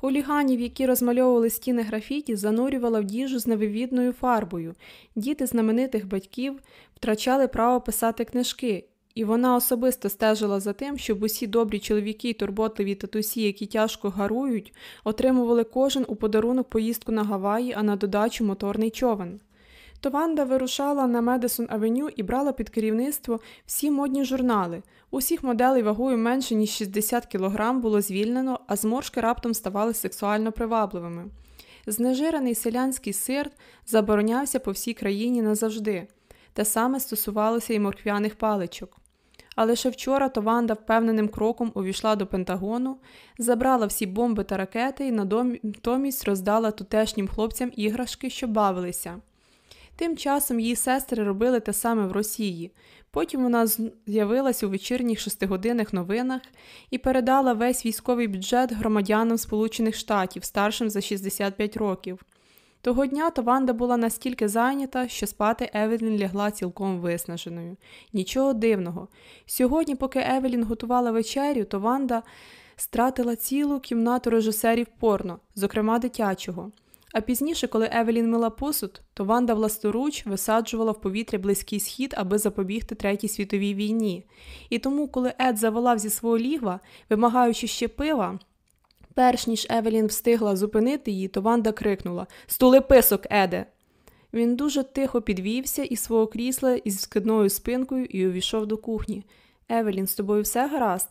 Хуліганів, які розмальовували стіни графіті, занурювала в діжу з невивідною фарбою. Діти знаменитих батьків втрачали право писати книжки, і вона особисто стежила за тим, щоб усі добрі чоловіки й турботливі татусі, які тяжко гарують, отримували кожен у подарунок поїздку на Гаваї, а на додачу моторний човен. Тованда вирушала на Медисон Авеню і брала під керівництво всі модні журнали. Усіх моделей вагою менше ніж 60 кг було звільнено, а зморшки раптом ставали сексуально привабливими. Знежирений селянський сир заборонявся по всій країні назавжди. Те саме стосувалося і морквяних паличок. А лише вчора Тованда впевненим кроком увійшла до Пентагону, забрала всі бомби та ракети і натомість роздала тутешнім хлопцям іграшки, що бавилися. Тим часом її сестри робили те саме в Росії. Потім вона з'явилася у вечірніх шестигодинних новинах і передала весь військовий бюджет громадянам Сполучених Штатів старшим за 65 років. Того дня Тованда була настільки зайнята, що спати Евелін лягла цілком виснаженою. Нічого дивного. Сьогодні, поки Евелін готувала вечерю, Тованда стратила цілу кімнату режисерів порно, зокрема дитячого. А пізніше, коли Евелін мила посуд, то Ванда власноруч висаджувала в повітря близький схід, аби запобігти Третій світовій війні. І тому, коли Ед заволав зі свого лігва, вимагаючи ще пива, перш ніж Евелін встигла зупинити її, то Ванда крикнула Стули писок, Еде! Він дуже тихо підвівся із свого крісла із скидною спинкою і увійшов до кухні. Евелін, з тобою все гаразд?